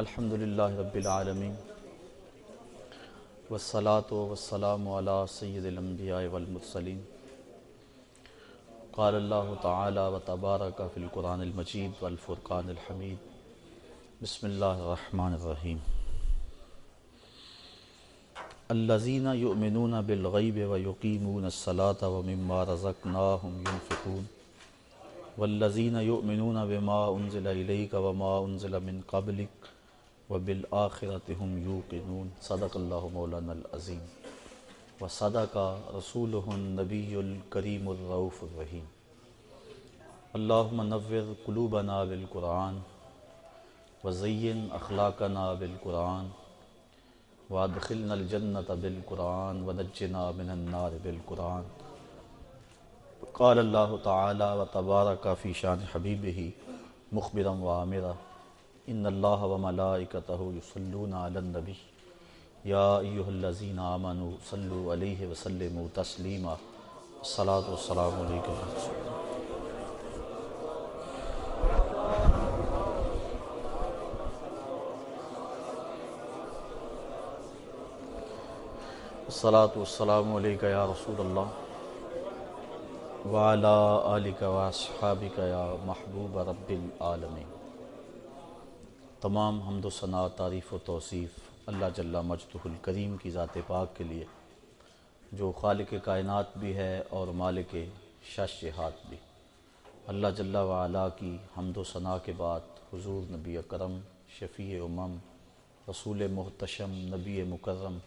الحمد للہ رب العالمین والصلاة والسلام على سید الانبیاء والمرسلین قال اللہ تعالی و تبارک فی القرآن المجید والفرقان الحمید بسم اللہ الرحمن الرحیم الذین یؤمنون بالغیب ویقیمون الصلاة ومما رزقناہم ينفقون والذین یؤمنون بما انزل الیک وما انزل من قبلک وبالآخرت هم یوقنون. صدق اللہ مولانا العظیم. وصدق رسوله النبی الکریم الرؤوف الرحیم. اللہم نور قلوبنا بالقرآن وزین اخلاقنا بالقرآن وادخلنا الجنة بالقرآن ونجنا من النار بالقرآن. قال اللہ تعالی و تبارک فی شان حبیبہ مخبرا و عامرا ان اللہ و ملائکتہ یصلون علی النبی یا ایہا الذین آمنوا صلو علیہ وسلموا تسلیما الصلاة والسلام علیکم الصلاة والسلام علیکہ یا رسول اللہ وعلا آلک و اصحابک یا محبوب رب العالمین تمام حمد و ثناء، تعریف و توصیف اللہ جل مجدہ الکریم کی ذات پاک کے لیے، جو خالق کائنات بھی ہے اور مالک شش ہاتھ بھی۔ اللہ جل وعلا کی حمد و ثناء کے بعد حضور نبی اکرم، شفیع امم، رسول محتشم، نبی مکرم،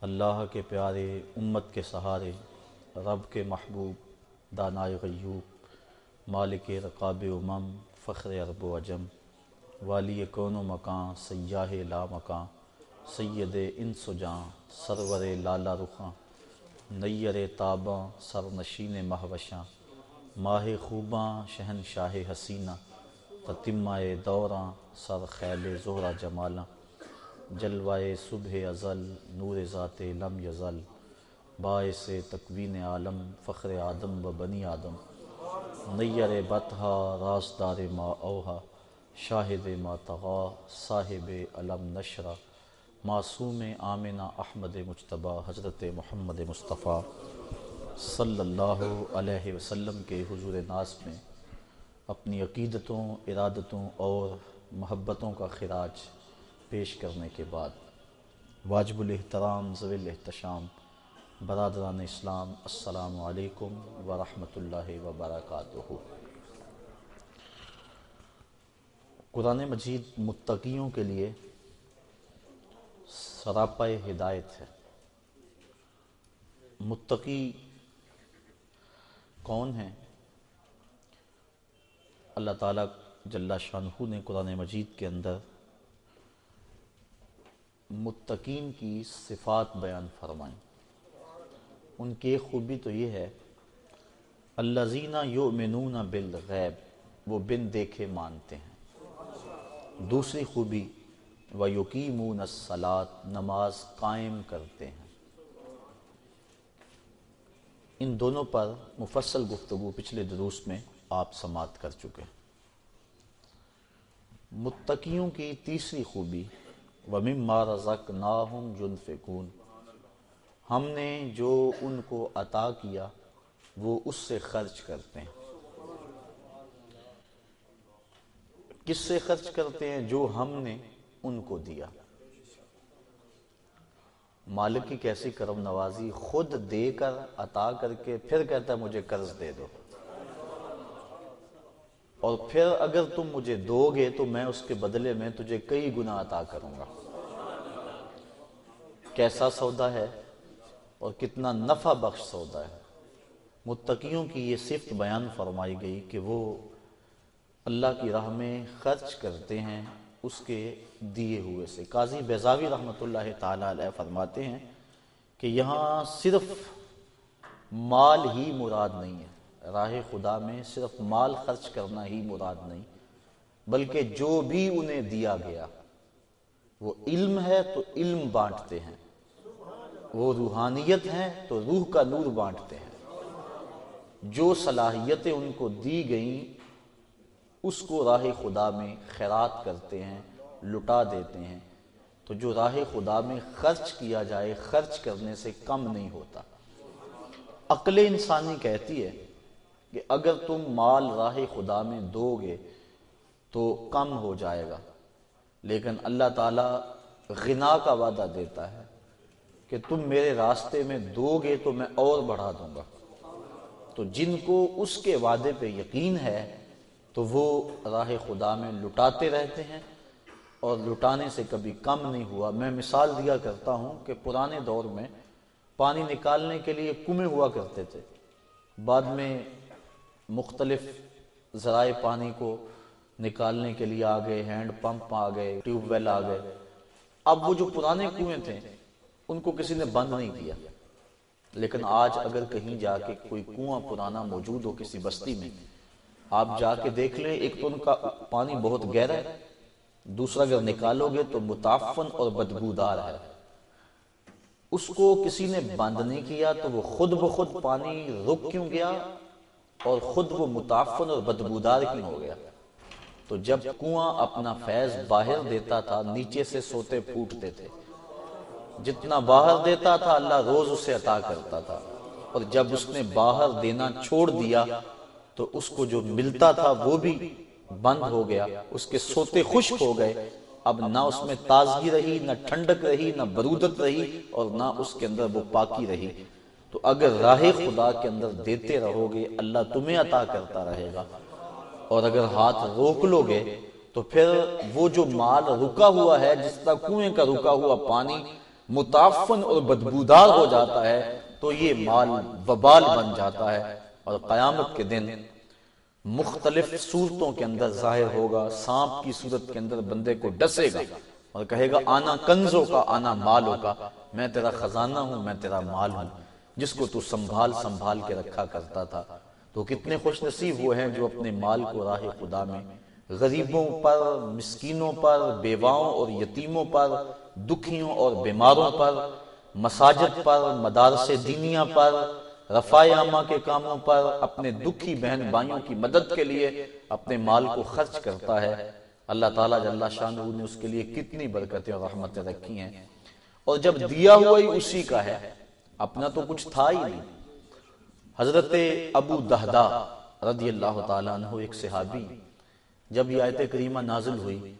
اللہ کے پیارے امت کے سہارے، رب کے محبوب، دانائے غیوب، مالک رقاب امم، فخر عرب و عجم والی کون و مکان، سیاہ لا مکان، سید انس و جاں سرور لالا رخاں، نیر تاباں سر نشین مہوشاں، ماہ خوباں شہن شاہ حسینہ تتمہ دوراں، سر خیل زہرہ جمالاں جلوائے صبح ازل، نور ذات لم یزل، باعث تکوین عالم، فخر آدم و بنی آدم، نیر بطحا راسدار ما اوہا شاہد ما تغا، صاحب علم نشرہ، معصوم آمنہ احمد مجتبہ، حضرت محمد مصطفیٰ صلی اللہ علیہ وسلم کے حضور ناس میں اپنی عقیدتوں، ارادتوں اور محبتوں کا خراج پیش کرنے کے بعد واجب الاحترام ضوی الاحتشام، برادران اسلام، السلام علیکم ورحمۃ اللہ وبرکاتہ۔ قرآن مجید متقیوں کے لیے سراپا ہدایت ہے۔ متقی کون ہیں؟ اللہ تعالیٰ جل شاہ نے قرآن مجید کے اندر متقین کی صفات بیان فرمائیں۔ ان کی ایک خوبی تو یہ ہے اللہ زینہ یو بالغیب، وہ بن دیکھے مانتے ہیں۔ دوسری خوبی و یقیمون الصلاۃ نماز قائم کرتے ہیں۔ ان دونوں پر مفصل گفتگو پچھلے دروس میں آپ سماعت کر چکے متقیوں کی تیسری خوبی، وَمِمَّا رَزَقْنَاهُمْ يُنْفِقُونَ۔ ہم نے جو ان کو عطا کیا، وہ اس سے خرچ کرتے ہیں۔ کس سے خرچ کرتے ہیں جو ہم نے ان کو دیا؟ مالک کی کیسی کرم نوازی خود دے کر، عطا کر کے پھر کہتا ہے مجھے قرض دے دو۔ اور پھر اگر تم مجھے دو گے تو میں اس کے بدلے میں تجھے کئی گنا عطا کروں گا۔ کیسا سودا ہے اور کتنا نفع بخش سودا ہے۔ متقیوں کی یہ صفت بیان فرمائی گئی کہ وہ اللہ کی راہ میں خرچ کرتے ہیں اس کے دیے ہوئے سے۔ قاضی بیزاوی رحمۃ اللہ تعالیٰ علیہ فرماتے ہیں کہ یہاں صرف مال ہی مراد نہیں ہے۔ راہ خدا میں صرف مال خرچ کرنا ہی مراد نہیں، بلکہ جو بھی انہیں دیا گیا، وہ علم ہے تو علم بانٹتے ہیں، وہ روحانیت ہیں تو روح کا نور بانٹتے ہیں۔ جو صلاحیتیں ان کو دی گئیں اس کو راہ خدا میں خیرات کرتے ہیں، لٹا دیتے ہیں۔ تو جو راہ خدا میں خرچ کیا جائے، خرچ کرنے سے کم نہیں ہوتا۔ عقل انسانی کہتی ہے کہ اگر تم مال راہ خدا میں دو گے تو کم ہو جائے گا۔ لیکن اللہ تعالیٰ غنا کا وعدہ دیتا ہے کہ تم میرے راستے میں دو گے تو میں اور بڑھا دوں گا۔ تو جن کو اس کے وعدے پہ یقین ہے تو وہ راہ خدا میں لٹاتے رہتے ہیں اور لٹانے سے کبھی کم نہیں ہوا۔ میں مثال دیا کرتا ہوں کہ پرانے دور میں پانی نکالنے کے لیے کنویں ہوا کرتے تھے۔ بعد میں مختلف ذرائع پانی کو نکالنے کے لیے آ گئے، ہینڈ پمپ آ گئے، ٹیوب ویل آ گئے۔ اب وہ جو پرانے کنویں تھے، ان کو کسی نے بند نہیں کیا۔ لیکن آج اگر کہیں جا کے کوئی کنواں پرانا موجود ہو کسی بستی میں آپ جا کے دیکھ لیں، ایک تو ان کا پانی بہت گہرا ہے، دوسرا اگر نکالو گے تو متافن اور بدبودار ہے۔ اس کو کسی نے بند نہیں کیا تو وہ خود بخود پانی رک کیوں گیا اور خود وہ متافن اور بدبودار کیوں ہو گیا؟ تو جب کنواں اپنا فیض باہر دیتا تھا، نیچے سے سوتے پھوٹتے تھے۔ جتنا باہر دیتا تھا، اللہ روز اسے عطا کرتا تھا۔ اور جب اس نے باہر دینا چھوڑ دیا تو اس کو جو ملتا تھا وہ بھی بند ہو گیا، اس کے سوتے خشک ہو گئے۔ اب نہ اس میں تازگی رہی، نہ ٹھنڈک رہی، نہ برودت رہی اور نہ اس کے اندر وہ پاکی رہی۔ تو اگر راہ خدا کے اندر دیتے رہو گے، اللہ تمہیں عطا کرتا رہے گا۔ اور اگر ہاتھ روک لو گے، تو پھر وہ جو مال رکا ہوا ہے، جس طرح کنویں کا رکا ہوا پانی متافن اور بدبودار ہو جاتا ہے، تو یہ مال وبال بن جاتا ہے۔ اور قیامت کے دن مختلف صورتوں کے اندر ظاہر ہوگا، سانپ کی صورت کے اندر بندے کو ڈسے گا اور کہے گا، آنا کنزوں کا، آنا مالوں کا، میں تیرا خزانہ ہوں، میں تیرا مال ہوں، جس کو تو سنبھال سنبھال کے رکھا کرتا تھا۔ تو کتنے خوش نصیب وہ ہیں جو اپنے مال کو راہ خدا میں، غریبوں پر، مسکینوں پر، بیواؤں اور یتیموں پر، دکھیوں اور بیماروں پر، مساجد پر، مدارس دینیا پر رفاع عامہ کے کاموں پر اپنے دکھی بہن بھائیوں کی مدد کے لیے اپنے مال کو خرچ کرتا ہے۔ اللہ تعالیٰ جل شاہ نے اس کے لیے کتنی برکتیں اور رحمتیں رکھی ہیں۔ اور جب دیا ہوا ہی اسی کا ہے، اپنا تو کچھ تھا ہی نہیں۔ حضرت ابو دہدا رضی اللہ تعالیٰ عنہ ایک صحابی، جب یہ آیت کریمہ نازل ہوئی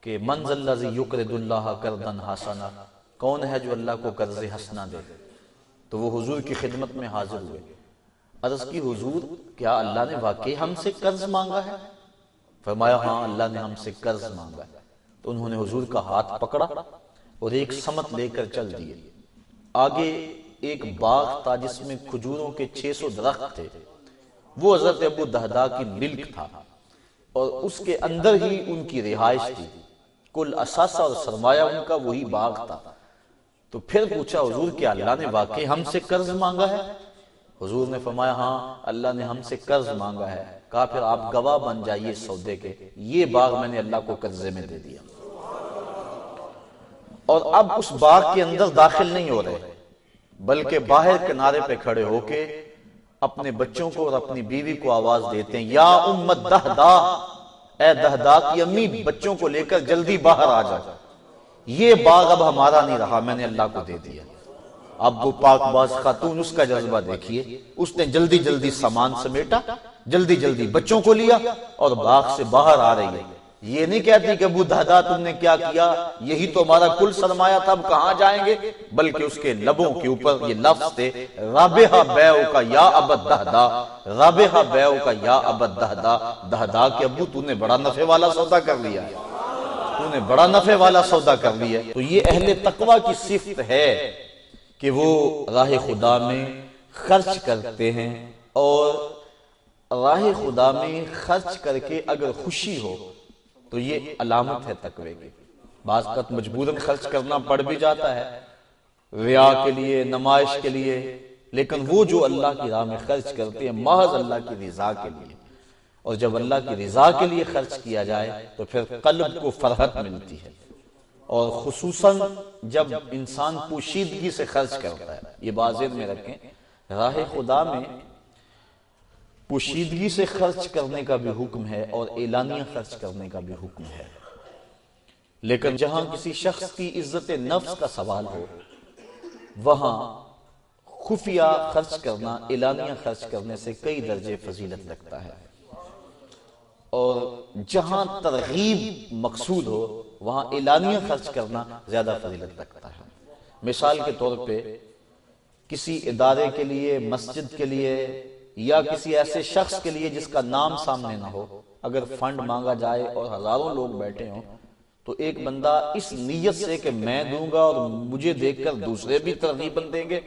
کہ منزل یقرد اللہ کردن حسنا، کون ہے جو اللہ کو قرض حسنا دے؟ تو وہ حضور کی خدمت میں حاضر ہوئے۔ عرض کی حضور، کیا اللہ نے واقعی ہم سے قرض مانگا ہے؟ فرمایا ہاں اللہ نے ہم سے قرض مانگا ہے۔ تو انہوں نے حضور کا ہاتھ پکڑا اور ایک سمت لے کر چل دیے۔ آگے ایک باغ تھا جس میں کھجوروں کے چھ سو درخت تھے۔ وہ حضرت ابو دہدا کی ملک تھا اور اس کے اندر ہی ان کی رہائش تھی۔ کل اساسہ اور سرمایہ ان کا وہی باغ تھا۔ تو پھر پوچھا حضور کیا اللہ نے واقعی ہم سے قرض مانگا ہے؟ حضور نے فرمایا ہاں اللہ نے ہم سے قرض مانگا ہے۔ کہا، پھر آپ گواہ بن جائیے سودے کے۔ یہ باغ میں نے اللہ کو قرضے میں دے دیا۔ اور اب اس باغ کے اندر داخل نہیں ہو رہے، بلکہ باہر کنارے پہ کھڑے ہو کے اپنے بچوں کو اور اپنی بیوی کو آواز دیتے ہیں۔ یا امت دہدا اے دہدا کی امی، بچوں کو لے کر جلدی باہر آ جا۔ یہ باغ اب ہمارا نہیں رہا، میں نے اللہ کو دے دیا۔ اب وہ پاک باز خاتون، اس کا جذبہ دیکھیے۔ اس نے جلدی جلدی سامان سمیٹا، جلدی جلدی بچوں کو لیا اور باغ سے باہر آ رہی ہے۔ یہ نہیں کہتی کہ ابو دہدا تم نے کیا کیا؟ یہی تو ہمارا کل سرمایہ تھا اب کہاں جائیں گے؟ بلکہ اس کے لبوں کے اوپر یہ لفظ تھے، رابحہ بیعو کا یا ابد دہدا رابحہ بیعو کا یا ابد دہدا دہدا کہ ابو، تو نے بڑا نفع والا سودا کر لیا۔ تو نے بڑا نفع والا سودا کر لیا تو یہ اہل تقوی کی صفت ہے کہ وہ راہ خدا میں خرچ کرتے ہیں اور راہ خدا میں خرچ کر کے اگر خوشی ہو تو یہ علامت ہے تقوی کی۔ بعض قط مجبوراً خرچ کرنا پڑ بھی جاتا ہے، ریا کے لیے، نمائش کے لیے، لیکن وہ جو اللہ کی راہ میں خرچ کرتے ہیں، محض اللہ کی رضا کے لیے۔ اور جب اللہ کی رضا کے لیے خرچ کیا جائے تو پھر قلب کو فرحت ملتی ہے۔ اور خصوصاً جب انسان پوشیدگی سے خرچ کرتا ہے۔ یہ بازید میں رکھیں، راہ خدا میں پوشیدگی سے خرچ کرنے کا بھی حکم ہے اور اعلانیہ خرچ کرنے کا بھی حکم ہے۔ لیکن جہاں کسی شخص کی عزت نفس کا سوال ہو، وہاں خفیہ خرچ کرنا، اعلانیہ خرچ کرنے سے کئی درجے فضیلت رکھتا ہے۔ اور جہاں ترغیب مقصود ہو، وہاں اعلانیہ خرچ کرنا زیادہ فضیلت رکھتا ہے۔ مثال کے طور پہ، کسی ادارے کے لیے، مسجد کے لیے، یا کسی ایسے شخص کے لیے جس کا نام سامنے نہ ہو۔ اگر فنڈ مانگا جائے اور ہزاروں لوگ بیٹھے ہوں، تو ایک بندہ اس نیت سے کہ میں دوں گا اور مجھے دیکھ کر دوسرے بھی ترغیب دیں گے،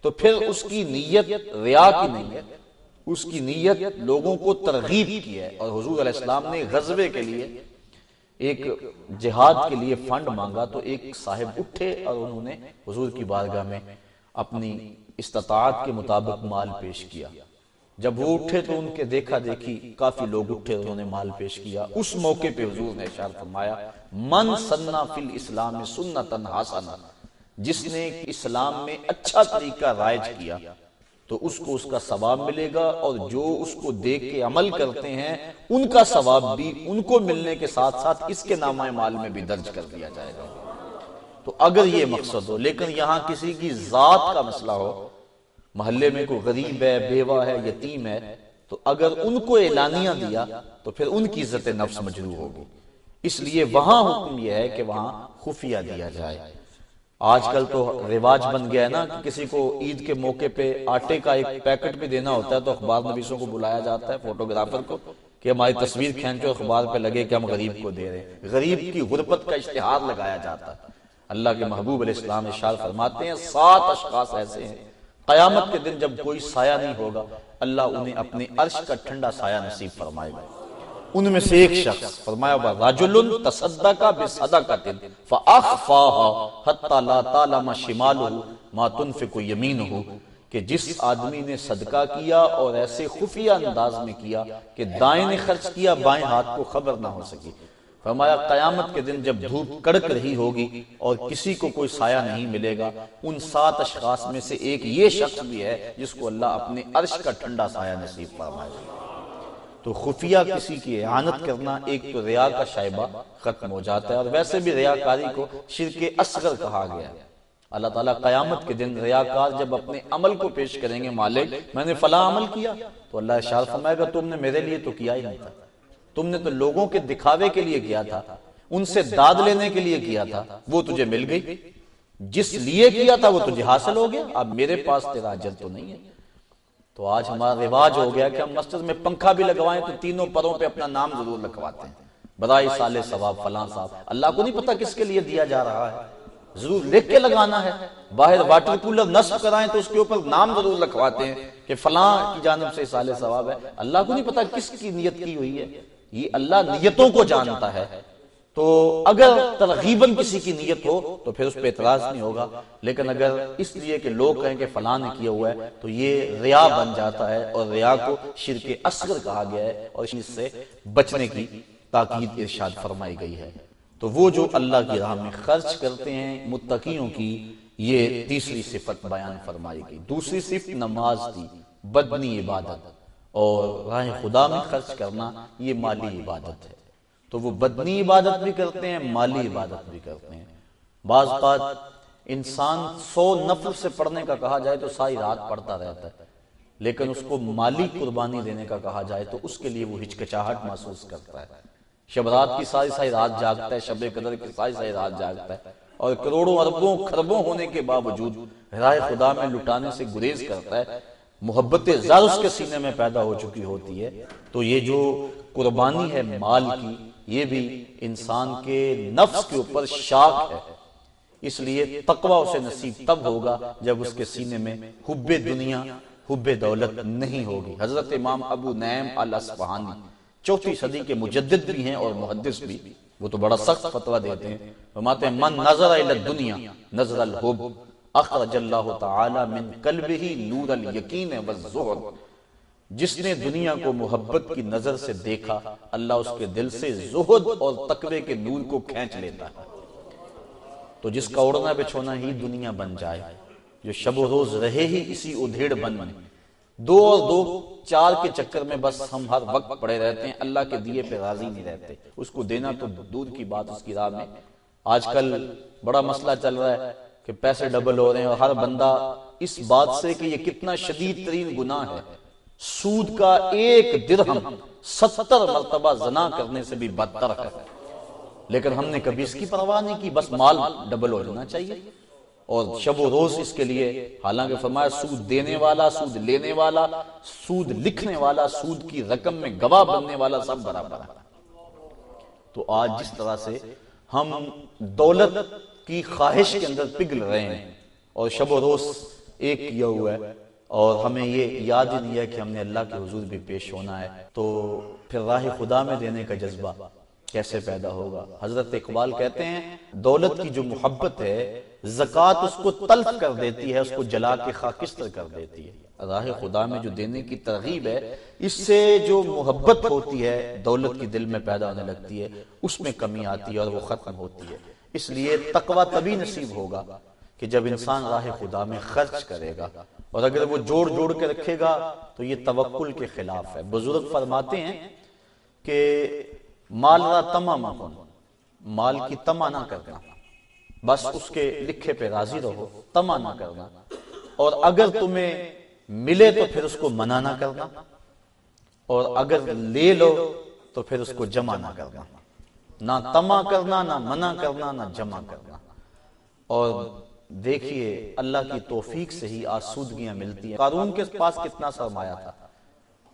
تو پھر اس کی نیت ریا کی نہیں ہے۔ اس کی نیت لوگوں کو ترغیب کی ہے۔ اور حضور علیہ السلام نے غزبے کے لیے ایک جہاد کے لیے فنڈ مانگا تو ایک صاحب اٹھے اور انہوں نے حضور کی بارگاہ میں اپنی استطاعت کے مطابق مال پیش کیا۔ جب وہ اٹھے تو ان کے دیکھا دیکھی کافی لوگ اٹھے انہوں نے مال پیش کیا۔ اس موقع پہ حضور نے اشار فرمایا، من سننا فی الاسلام سنتن حسنا جس نے اسلام میں اچھا طریقہ رائج کیا۔ تو اس کو اس کا ثواب ملے گا اور جو اس کو دیکھ کے عمل کرتے ہیں، ان کا ثواب بھی ان کو ملنے کے ساتھ ساتھ اس کے نامہ مال میں بھی درج کر دیا جائے گا۔ تو اگر یہ مقصد ہو، لیکن یہاں کسی کی ذات کا مسئلہ ہو، محلے میں کوئی غریب ہے، بیوہ ہے، یتیم ہے، تو اگر ان کو اعلانیہ دیا، تو پھر ان کی عزت نفس مجروح ہوگی۔ اس لیے وہاں حکم یہ ہے کہ وہاں خفیہ دیا جائے۔ آج کل تو رواج بن گیا ہے نا کہ کسی کو عید کے موقع پہ آٹے کا ایک پیکٹ بھی دینا ہوتا ہے تو اخبار نویسوں کو بلایا جاتا ہے فوٹوگرافر کو کہ ہماری تصویر کھینچو اخبار پہ لگے کہ ہم غریب کو دے رہے ہیں۔ غریب کی غربت کا اشتہار لگایا جاتا ہے۔ اللہ کے محبوب علیہ السلام اشار فرماتے ہیں، سات اشخاص ایسے ہیں۔ قیامت کے دن جب کوئی سایہ نہیں ہوگا، اللہ انہیں اپنے عرش کا ٹھنڈا سایہ نصیب فرمائے گا۔ ان میں سے ایک شخص فرمایا با راجل تصدقا بصدقت فاخفاها حتى لا تعلم شماله ما تنفق يمينه کہ جس آدمی نے صدقہ کیا اور ایسے خفیہ انداز میں کیا کہ دائیں نے خرچ کیا، بائیں ہاتھ کو خبر نہ ہو سکی۔ فرمایا، قیامت کے دن جب دھوپ کڑک رہی ہوگی اور کسی کو کوئی سایہ نہیں ملے گا، ان سات اشخاص میں سے ایک یہ شخص بھی ہے جس کو اللہ اپنے عرش کا ٹھنڈا سایہ نصیب فرمائے۔ گا تو خفیہ کسی کی اعانت کرنا ایک تو ریا کا شائبہ ختم ہو جاتا ہے اور ویسے بھی ریاکاری کو شرک اصغر کہا گیا اللہ تعالیٰ قیامت کے دن ریاکار جب اپنے عمل کو پیش کریں گے، مالک، میں نے فلاں عمل کیا۔ تو اللہ اشار فرمائے گا تم نے میرے لیے تو کیا ہی نہیں تھا۔ تم نے تو لوگوں کے دکھاوے کے لیے کیا تھا۔ ان سے داد لینے کے لیے کیا تھا۔ وہ تجھے مل گئی۔ جس لیے کیا تھا وہ تجھے حاصل ہو گیا۔ اب میرے پاس تیرا اجر تو نہیں ہے۔ تو آج ہمارا رواج ہو گیا کہ ہم مسجد میں پنکھا بھی لگوائیں تو تینوں پروں پہ اپنا نام ضرور لکھواتے ہیں۔ بدائی سال ثواب فلاں صاحب۔ اللہ کو نہیں پتا کس کے لیے دیا جا رہا ہے۔ ضرور لکھ کے لگانا ہے۔ باہر واٹر کولر نصب کرائیں تو اس کے اوپر نام ضرور لکھواتے ہیں کہ فلاں کی جانب سے سال ثواب ہے۔ اللہ کو نہیں پتا کس کی نیت کی ہوئی ہے۔ یہ اللہ نیتوں کو جانتا ہے۔ تو اگر ترغیباً کسی کی نیت ہو تو پھر اس پہ اعتراض نہیں ہوگا۔ لیکن اگر اس لیے کہ لوگ کہیں کہ فلاں نے کیا ہوا ہے تو یہ ریا بن جاتا ہے اور ریا کو شرک اصغر کہا گیا ہے اور اس سے بچنے کی تاکید ارشاد فرمائی گئی ہے۔ تو وہ جو اللہ کی راہ میں خرچ کرتے ہیں متقیوں کی یہ تیسری صفت بیان فرمائی گئی۔ دوسری صفت نماز تھی بدنی عبادت اور راہ خدا میں خرچ کرنا یہ مالی عبادت ہے تو وہ بدنی عبادت بھی کرتے ہیں، مالی عبادت بھی کرتے ہیں۔ بعض بات انسان سو نفل سے پڑھنے کا کہا جائے تو ساری رات پڑھتا رہتا ہے، لیکن اس کو مالی قربانی دینے کا کہا جائے تو اس کے لیے وہ ہچکچاہٹ محسوس کرتا ہے۔ شب رات کی ساری ساری رات جاگتا ہے، شب قدر کی ساری ساری رات جاگتا ہے اور کروڑوں اربوں خربوں ہونے کے باوجود رائے خدا میں لٹانے سے گریز کرتا ہے۔ محبت زر اس کے سینے میں پیدا ہو چکی ہوتی ہے۔ تو یہ جو قربانی ہے مال کی یہ بھی انسان کے نفس کے اوپر شاک ہے۔ اس لیے تقوی اسے نصیب تب ہوگا جب اس کے سینے میں حب دنیا، حب دولت نہیں ہوگی۔ حضرت امام ابو نعیم الاسفہانی چوتھی صدی کے مجدد بھی ہیں اور محدث بھی۔ وہ تو بڑا سخت فتوہ دیتے ہیں۔ فرماتے ہیں، من نظر الى الدنیا، نظر الحب، اخرج اللہ تعالی من قلبه نور الیقین والزہر۔ جس نے دنیا کو محبت کی نظر سے دیکھا اللہ اس کے دل سے زہد اور تقوی کے نور کو کھینچ لیتا ہے۔ تو جس کا اڑنا بچھونا ہی دنیا بن جائے جو شب و روز رہے ہی اسی ادھیڑ بن بنے۔ دو اور دو چار کے چکر میں بس ہم ہر وقت پڑے رہتے ہیں اللہ کے دیے پہ راضی نہیں رہتے۔ اس کو دینا تو دور کی بات اس کی راہ میں۔ آج کل بڑا مسئلہ چل رہا ہے کہ پیسے ڈبل ہو رہے ہیں اور ہر بندہ اس بات سے کہ یہ کتنا شدید ترین گناہ ہے سود کا ایک درہم ستر مرتبہ زنا کرنے سے بھی بدتر ہے۔ لیکن ہم نے کبھی اس کی پرواہ نہیں کی، بس مال ڈبل ہو جانا چاہیے۔ اور شب و روز اس کے لیے، حالانکہ فرمایا سود دینے والا، سود لینے والا، سود لکھنے والا، سود کی رقم میں گواہ بننے والا سب برابر ہے۔ تو آج جس طرح سے ہم دولت کی خواہش کے اندر پگل رہے ہیں اور شب و روز ایک کیا ہوا ہے۔ اور ہمیں یہ یاد ہی نہیں ہے کہ ہم نے اللہ کے حضور بھی پیش ہونا ہے۔ تو پھر راہ خدا میں دینے کا جذبہ کیسے پیدا ہوگا؟ حضرت اقبال کہتے ہیں، دولت کی جو محبت ہے، زکوٰۃ اس کو تلف کر دیتی ہے، اس کو جلا کے خاکستر کر دیتی ہے۔ راہ خدا میں جو دینے کی ترغیب ہے، اس سے جو محبت ہوتی ہے، دولت کی دل میں پیدا ہونے لگتی ہے، اس میں کمی آتی ہے اور وہ ختم ہوتی ہے۔ اس لیے تقوی تبھی نصیب ہوگا کہ جب انسان راہ خدا میں خرچ کرے گا۔ اور اگر وہ جوڑ جوڑ کے رکھے گا تو یہ توکل کے خلاف ہے۔ بزرگ فرماتے ہیں کہ مال را تمام مال کی تما نہ کرنا۔ بس اس کے لکھے پہ راضی رہو تما نہ کرنا۔ اور اگر تمہیں ملے تو پھر اس کو منع نہ کرنا۔ اور اگر لے لو تو پھر اس کو جمع نہ کرنا۔ نہ تما کرنا، نہ منع کرنا، نہ جمع کرنا۔ اور دیکھیے، اللہ کی توفیق سے ہی آسودگیاں ملتی ہیں۔ قارون کے پاس کتنا سرمایہ تھا،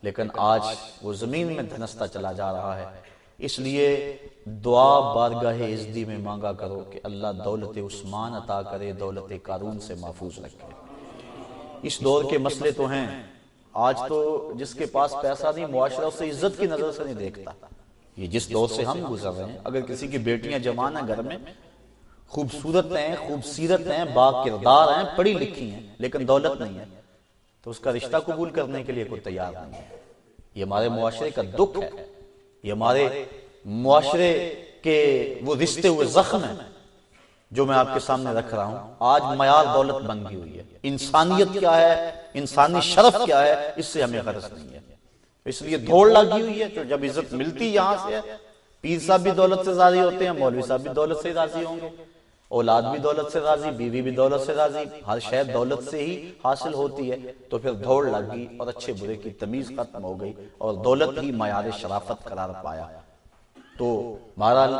لیکن آج وہ زمین میں دھنستا چلا جا رہا ہے۔ اس لیے دعا بارگاہ ازدی میں مانگا کرو کہ اللہ دولت عثمان عطا کرے، دولت قارون سے محفوظ رکھے۔ اس دور کے مسئلے تو ہیں۔ آج تو جس کے پاس پیسہ نہیں، معاشرہ اسے عزت کی نظر سے نہیں دیکھتا۔ یہ جس دور سے ہم گزر رہے ہیں، اگر کسی کی بیٹیاں جوان ہیں گھر میں خوبصورت ہیں، خوبصیرت ہیں با کردار ہیں، پڑھی لکھی ہیں، لیکن دولت نہیں ہے۔ تو اس کا رشتہ قبول کرنے کے لیے کوئی تیار نہیں ہے۔ یہ ہمارے معاشرے کا دکھ ہے۔ یہ ہمارے معاشرے کے وہ رشتے ہوئے زخم ہیں جو میں آپ کے سامنے رکھ رہا ہوں۔ آج معیار دولت بن گئی ہوئی ہے۔ انسانیت کیا ہے؟ انسانی شرف کیا ہے؟ اس سے ہمیں غرض نہیں ہے۔ اس لیے دھوڑ لگی ہوئی ہے تو جب عزت ملتی یہاں سے، پیر صاحب بھی دولت سے راضی ہوتے ہیں، مولوی صاحب بھی دولت سے راضی ہوں گے۔ اولاد بھی دولت سے راضی، بیوی بھی دولت سے راضی، ہر شہر دولت سے ہی حاصل ہوتی ہے۔ تو پھر دھوڑ لگ گئی اور اچھے برے کی تمیز ختم ہو گئی اور دولت ہی معیار شرافت قرار پایا۔ تو بہرحال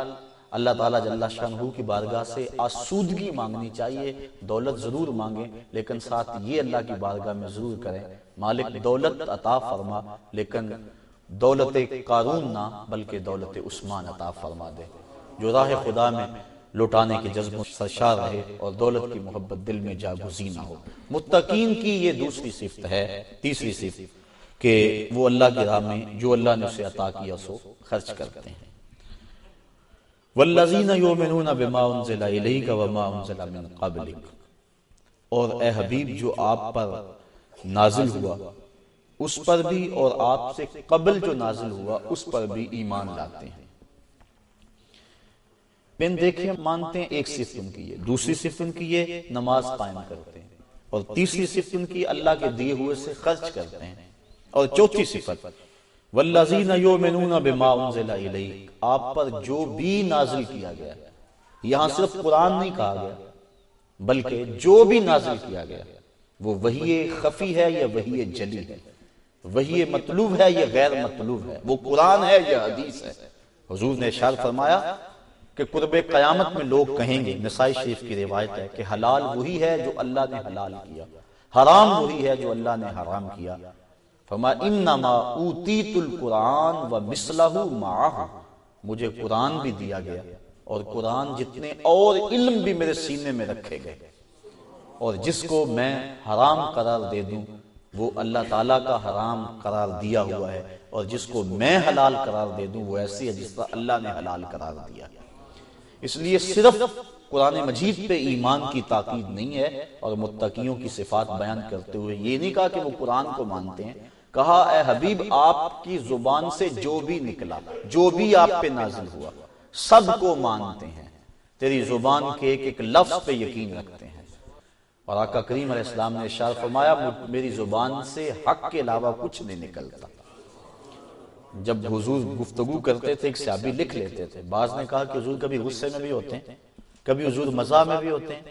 اللہ تعالیٰ جل شاہ کی بارگاہ سے آسودگی مانگنی چاہیے، دولت ضرور مانگیں، لیکن ساتھ یہ اللہ کی بارگاہ میں ضرور کریں۔ مالک دولت عطا فرما، لیکن دولت قارون نہ، بلکہ دولت عثمان عطا فرما دے۔ جو راہ خدا میں لوٹانے کے جذب سرشار رہے اور دولت کی محبت دل میں جاگزی نہ ہو۔ متقین کی یہ دوسری صفت ہے، تیسری صفت کہ وہ اللہ کی راہ میں جو اللہ نے اسے عطا کیا سو خرچ کرتے ہیں۔ والذین یؤمنون بما انزل الیک وما انزل من قبلک اور اے حبیب، جو آپ پر نازل ہوا، اس پر بھی اور آپ سے قبل جو نازل ہوا، اس پر بھی ایمان لاتے ہیں۔ پن دیکھیں، مانتے ہیں ایک صفت ان کی ہے دوسری صفت ان کی ہے نماز قائم کرتے ہیں۔ اور تیسری صفت ان کی اللہ کے دیے ہوئے سے خرچ کرتے ہیں۔ اور چوتھی صفت والذین یؤمنون بما انزل الیک آپ پر جو بھی نازل کیا گیا، یہاں صرف قرآن نہیں کہا گیا، بلکہ جو بھی نازل کیا گیا، وہ وہی خفی ہے یا وہی جلی ہے؟ وہی مطلوب ہے یا غیر مطلوب ہے؟ وہ قرآن ہے یا حدیث ہے؟ حضور نے اشار فرمایا کہ قرب قیامت میں لوگ کہیں گے، نسائی شریف کی روایت ہے کہ حلال وہی ہے جو اللہ نے حلال کیا، حرام وہی ہے جو اللہ نے حرام کیا۔ فرما انما اوتیت القرآن و مثلہ معاہ مجھے قرآن بھی دیا گیا اور قرآن جتنے اور علم بھی میرے سینے میں رکھے گئے۔ اور جس کو میں حرام قرار دے دوں، وہ اللہ تعالیٰ کا حرام قرار دیا ہوا ہے اور جس کو میں حلال قرار دے دوں، وہ ایسی ہے جس کا اللہ نے حلال قرار دیا۔ ہے اس لیے صرف قرآن مجید پہ ایمان کی تاکید نہیں ہے اور متقیوں کی صفات بیان کرتے ہوئے یہ نہیں کہا کہ وہ قرآن کو مانتے ہیں۔ کہا، اے حبیب، آپ کی زبان سے جو بھی نکلا، جو بھی آپ پہ نازل ہوا، سب کو مانتے ہیں۔ تیری زبان کے ایک ایک لفظ پہ یقین رکھتے ہیں۔ اور آقا کریم علیہ السلام نے اشار فرمایا میری زبان سے حق کے علاوہ کچھ نہیں نکلتا۔ جب حضور گفتگو کرتے تھے، ایک صحابی لکھ لیتے تھے۔ بعض نے کہا کہ حضور کبھی غصے میں بھی ہوتے ہیں، کبھی حضور مزاح میں بھی ہوتے ہیں۔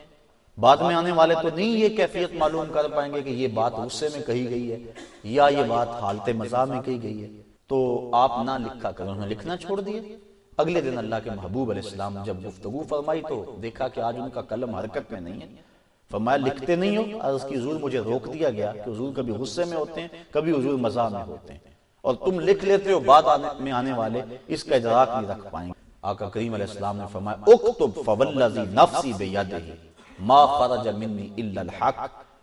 بعد میں آنے والے تو نہیں یہ کیفیت معلوم کر پائیں گے کہ یہ بات غصے میں کہی گئی ہے یا یہ بات حالت مزاح میں کہی گئی ہے۔ تو آپ نہ لکھا کریں، انہوں نے لکھنا چھوڑ دیے اگلے دن اللہ کے محبوب علیہ السلام جب گفتگو فرمائی تو دیکھا کہ آج ان کا قلم حرکت میں نہیں ہے۔ فرمایا، لکھتے نہیں ہو۔ اور اس کی حضور مجھے روک دیا گیا کہ حضور کبھی غصے میں ہوتے ہیں، کبھی حضور مزاح میں ہوتے ہیں۔ اور تم لکھ لیتے ہو بعد میں آنے والے، اس کا ادراک نہیں رکھ پائیں گے۔ آقا کریم علیہ السلام نے فرمایا، اکتب فوالذی نفسی بیدہ ما خرج منی الا الحق۔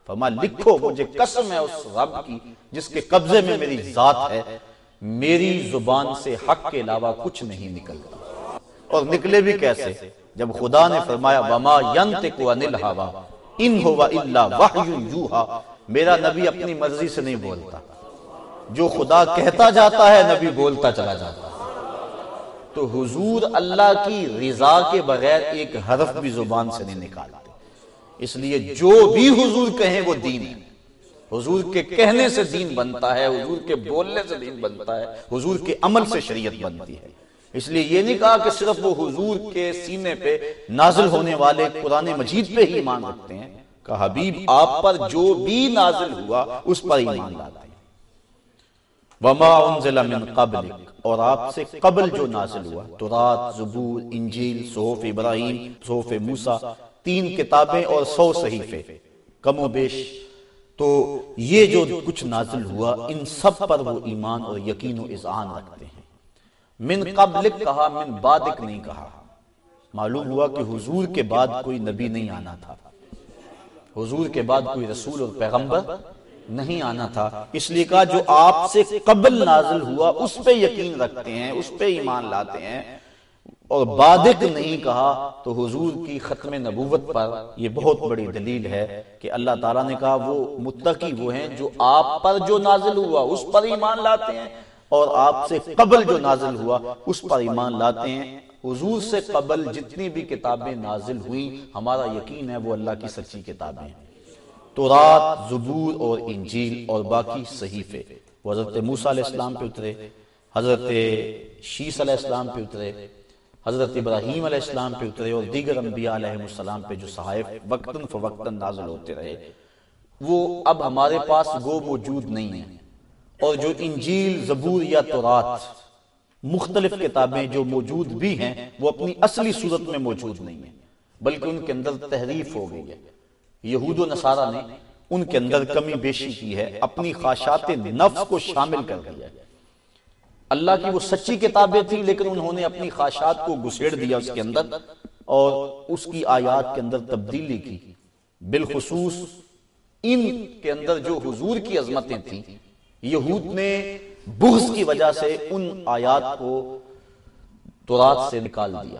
فرمایا، لکھو، مجھے قسم ہے اس رب کی، جس کے قبضے میں میری ذات ہے۔ میری زبان سے حق کے علاوہ کچھ نہیں نکلتا۔ اور نکلے بھی کیسے؟ جب خدا نے فرمایا، وما ينتق عن الهوى ان هو الا وحی یوحى میرا نبی اپنی مرضی سے نہیں بولتا۔ جو خدا کہتا جاتا ہے، نبی بولتا چلا جاتا ہے۔ تو حضور اللہ کی رضا کے بغیر ایک حرف بھی زبان سے نہیں نکالتے۔ اس لیے جو بھی حضور کہیں وہ دین ہے۔ حضور کے کہنے سے دین بنتا ہے، حضور کے بولنے سے دین بنتا ہے، حضور کے عمل سے شریعت بنتی ہے۔ اس لیے یہ نہیں کہا کہ صرف وہ حضور کے سینے پہ نازل ہونے والے قرآن مجید پہ ہی ایمان رکھتے ہیں۔ کہ حبیب، آپ پر جو بھی نازل ہوا، اس پر ایمان لاتے ہیں۔ وما انزل من قبل اور آپ سے قبل جو نازل ہوا، تورات، زبور، انجیل، صحف ابراہیم، صحف موسیٰ، تین کتابیں اور سو صحیفے۔ کم و بیش تو یہ جو کچھ نازل ہوا، ان سب پر وہ ایمان اور یقین و اذعان رکھتے ہیں۔ من قبل کہا، من بعدک نہیں کہا۔ معلوم ہوا کہ حضور کے بعد کوئی نبی نہیں آنا تھا۔ حضور کے بعد کوئی رسول اور پیغمبر نہیں آنا تھا۔ اس لیے کہا، جو آپ سے قبل نازل ہوا، اس پہ یقین رکھتے ہیں، اس پہ ایمان لاتے ہیں۔ اور بادق نہیں کہا تو حضور کی ختم نبوت پر یہ بہت بڑی دلیل ہے کہ اللہ تعالیٰ نے کہا، وہ متقی وہ ہیں جو آپ پر جو نازل ہوا، اس پر ایمان لاتے ہیں۔ اور آپ سے قبل جو نازل ہوا، اس پر ایمان لاتے ہیں۔ حضور سے قبل جتنی بھی کتابیں نازل ہوئیں، ہمارا یقین ہے وہ اللہ کی سچی کتابیں ہیں۔ تورات، زبور اور انجیل اور باقی صحیفے۔ وہ حضرت موسیٰ علیہ السلام پہ اترے، حضرت شیس علیہ السلام پہ اترے، حضرت ابراہیم علیہ السلام پہ اترے اور دیگر انبیاء علیہ السلام پہ جو صحائف وقتاً فوقتاً نازل ہوتے رہے۔ وہ اب ہمارے پاس وہ موجود نہیں ہیں۔ اور جو انجیل، زبور یا تورات، مختلف کتابیں جو موجود بھی ہیں، وہ اپنی اصلی صورت میں موجود نہیں ہیں، بلکہ ان کے اندر تحریف ہو گئی ہے۔ یہود و نصارہ نے ان کے اندر کمی بیشی کی ہے، اپنی خواہشات نفس کو شامل کر دیا ہے۔ اللہ کی وہ سچی کتابیں تھیں، لیکن انہوں نے اپنی خواہشات کو گسیڑ دیا اس کے اندر اور اس کی آیات کے اندر تبدیلی کی۔ بالخصوص ان کے اندر جو حضور کی عظمتیں تھیں۔ یہود نے بغض کی وجہ سے ان آیات کو تورات سے نکال دیا۔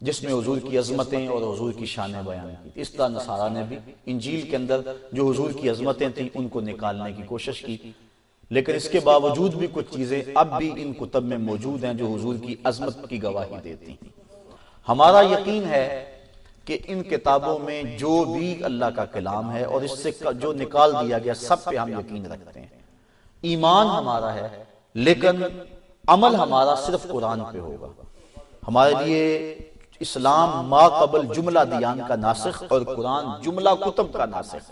جس میں حضور کی عظمتیں اور حضور کی شانیں بیان کی اس طرح نصارہ نے بھی انجیل کے اندر جو حضور کی عظمتیں تھیں، ان کو نکالنے کی کوشش کی۔ لیکن اس کے باوجود بھی کچھ چیزیں اب بھی ان کتب میں موجود ہیں جو حضور کی عظمت کی گواہی دیتی ہیں۔ ہمارا یقین ہے کہ ان کتابوں میں جو بھی اللہ کا کلام ہے اور اس سے جو نکال دیا گیا، سب پہ ہم یقین رکھتے ہیں۔ ایمان ہمارا ہے، لیکن عمل ہمارا صرف قرآن پہ ہوگا۔ ہمارے لیے اسلام ما قبل جملہ دیان کا ناسخ اور قرآن جملہ کتب کا ناسخ۔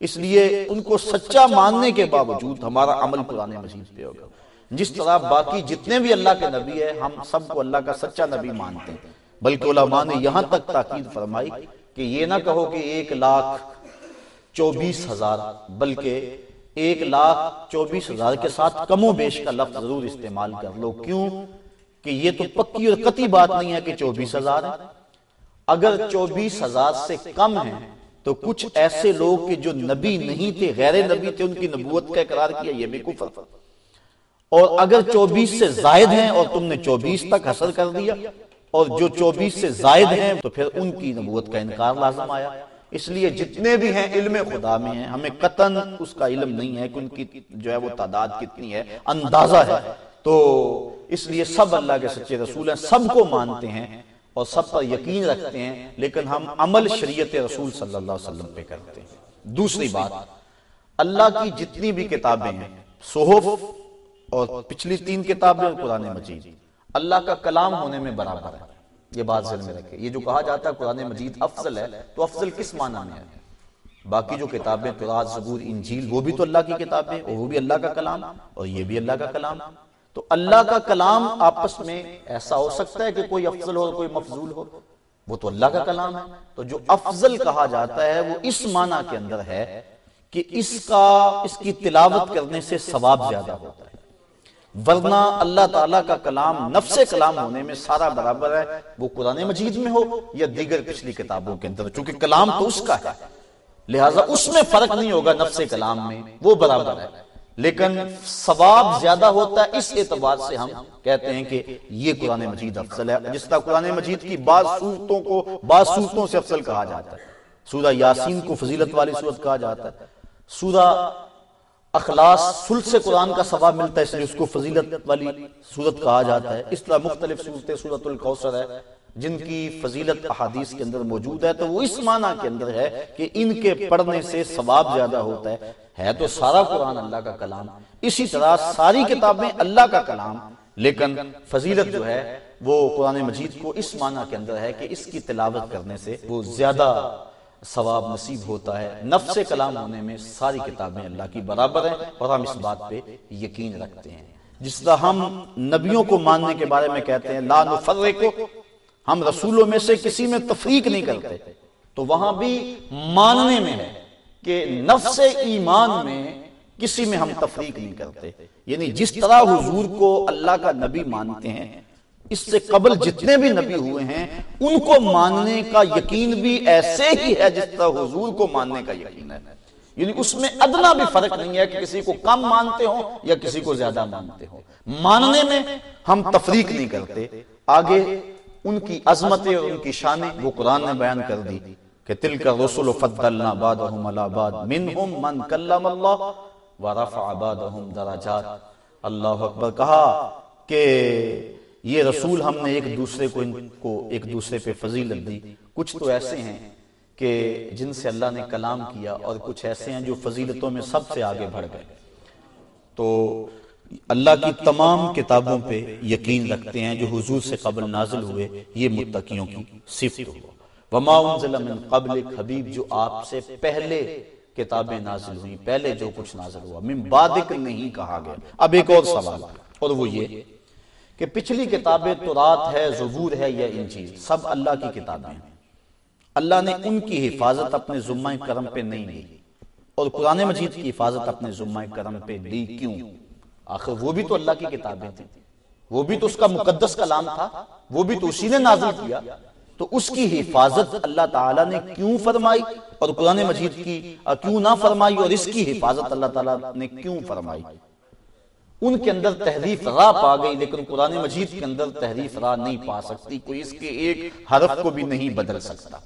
اس لیے ان کو سچا ماننے کے باوجود ہمارا عمل قرآن مجید پہ ہوگا۔ جس طرح باقی جتنے بھی اللہ کے نبی ہیں، ہم سب کو اللہ کا سچا نبی مانتے ہیں۔ بلکہ علماء نے یہاں تک تاکید فرمائی کہ یہ نہ کہو کہ ایک لاکھ چوبیس ہزار، بلکہ ایک لاکھ چوبیس ہزار کے ساتھ کم و بیش کا لفظ ضرور استعمال کر لو۔ کیوں؟ کہ یہ تو پکی اور قطعی بات نہیں ہے کہ چوبیس ہزار ہے اگر چوبیس ہزار سے کم ہیں، تو کچھ ایسے لوگ جو نبی نہیں تھے، غیر نبی تھے، ان کی نبوت کا اقرار کیا، یہ بھی کفر۔ اور اگر چوبیس سے زائد ہیں اور تم نے چوبیس تک حسر کر دیا، اور جو چوبیس سے زائد ہیں، تو پھر ان کی نبوت کا انکار لازم آیا۔ اس لیے جتنے بھی ہیں، علم خدا میں ہیں۔ ہمیں قطن اس کا علم نہیں ہے کہ ان کی جو ہے وہ تعداد کتنی ہے، اندازہ ہے۔ تو اس لیے سب اللہ کے سچے رسول ہیں، سب کو مانتے ہیں اور سب پر یقین رکھتے ہیں، لیکن ہم عمل شریعت رسول صلی اللہ علیہ وسلم پہ کرتے ہیں۔ دوسری بات، اللہ کی جتنی بھی کتابیں ہیں، صحف اور پچھلی تین کتابیں قرآن مجید، اللہ کا کلام ہونے میں برابر ہے۔ یہ بات ذہن میں رکھے یہ جو کہا جاتا ہے قرآن مجید افضل ہے، تو افضل کس معنی میں ہے؟ باقی جو کتابیں تورات زبور، انجیل، وہ بھی تو اللہ کی کتابیں اور وہ بھی اللہ کا کلام اور یہ بھی اللہ کا کلام۔ تو اللہ کا کلام آپس میں ایسا ہو سکتا ہے کہ کوئی افضل ہو اور کوئی مفضول ہو۔ وہ تو اللہ کا کلام ہے۔ تو جو افضل کہا جاتا ہے وہ اس معنی کے اندر ہے کہ اس کا اس کی تلاوت کرنے سے ثواب زیادہ ہوتا ہے۔ ورنہ اللہ تعالیٰ کا کلام نفس کلام ہونے میں سارا برابر ہے۔ وہ قرآن مجید میں ہو یا دیگر پچھلی کتابوں کے اندر چونکہ کلام تو اس کا ہے۔ لہٰذا اس میں فرق نہیں ہوگا نفس کلام میں۔ وہ برابر ہے لیکن ثواب زیادہ ہوتا ہے اس اعتبار سے ہم کہتے ہیں کہ یہ قرآن مجید افضل ہے۔ جس طرح قرآن مجید کی بعض صورتوں کو بعض صورتوں سے افضل کہا جاتا ہے۔ سورہ یاسین کو فضیلت والی صورت کہا جاتا ہے۔ سورہ اخلاص سل سے قرآن کا ثواب ملتا ہے، اس لیے اس کو فضیلت والی صورت کہا جاتا ہے۔ اس طرح مختلف صورتیں سورت القوثر ہے جن کی فضیلت احادیث کے اندر موجود ہے۔ تو وہ اس معنی کے اندر ہے کہ ان کے پڑھنے سے ثواب زیادہ ہوتا ہے۔ ہے تو سارا قرآن اللہ کا کلام، اسی طرح ساری کتابیں اللہ کا کلام۔ لیکن فضیلت جو ہے، وہ قرآن مجید کو اس معنی کے اندر ہے کہ اس کی تلاوت کرنے سے وہ زیادہ ثواب نصیب ہوتا ہے۔ نفس کلام ہونے میں ساری کتابیں اللہ کی برابر ہیں اور ہم اس بات پہ یقین رکھتے ہیں۔ جس طرح ہم نبیوں کو ماننے کے بارے میں کہتے ہیں، لا نفرقو ہم رسولوں میں سے کسی میں تفریق نہیں کرتے۔ تو وہاں بھی ماننے میں ہے۔ کہ نفس ایمان میں کسی میں ہم تفریق نہیں کرتے۔ یعنی جس طرح حضور کو اللہ کا نبی مانتے ہیں، اس سے قبل جتنے بھی نبی ہوئے ہیں، ان کو ماننے کا یقین بھی ایسے ہی ہے جس طرح حضور کو ماننے کا یقین ہے۔ یعنی اس میں ادنا بھی فرق نہیں ہے کہ کسی کو کم مانتے ہو یا کسی کو زیادہ مانتے ہو ماننے میں ہم تفریق نہیں کرتے۔ آگے ان کی عظمتیں اور ان کی شانیں وہ قرآن نے بیان کر دی۔ کہ تل کا رسول فضلنا بعدهم على بعد، منهم من کلم اللہ ورفع بعدهم درجات۔ اللہ اکبر کہا کہ یہ رسول ہم نے ایک دوسرے کو ان کو ایک دوسرے پہ فضیلت دی۔ کچھ تو ایسے ہیں کہ جن سے اللہ نے کلام کیا اور کچھ ایسے ہیں جو فضیلتوں میں سب سے آگے بڑھ گئے۔ تو اللہ کی تمام کتابوں پہ یقین رکھتے ہیں جو حضور سے قبل نازل ہوئے، یہ متقیوں کی صفت ہوا۔ وما انزل من قبل حبیب، جو آپ سے پہلے کتابیں نازل ہوئی پہلے جو کچھ نازل ہوا، من بادک نہیں کہا گیا۔ اب ایک اور سوال، اور وہ یہ کہ پچھلی کتابیں تورات ہے، زبور ہے یا انجیل؟ سب اللہ کی کتابیں ہیں۔ اللہ نے ان کی حفاظت اپنے ذمہ کرم پہ نہیں لی اور قرآن مجید کی حفاظت اپنے ذمہ کرم پہ لی کیوں؟ آخر وہ بھی تو اللہ کی کتابیں تھیں۔ وہ بھی تو اس کا مقدس کلام تھا، وہ بھی تو اسی نے نازل کیا۔ تو اس کی حفاظت اللہ تعالیٰ نے کیوں فرمائی اور قرآن مجید کی کیوں نہ فرمائی اور اس کی حفاظت اللہ تعالیٰ نے کیوں فرمائی؟ ان کے اندر تحریف راہ پا گئی، لیکن قرآن مجید کے اندر تحریف راہ نہیں پا سکتی، کوئی اس کے ایک حرف کو بھی نہیں بدل سکتا۔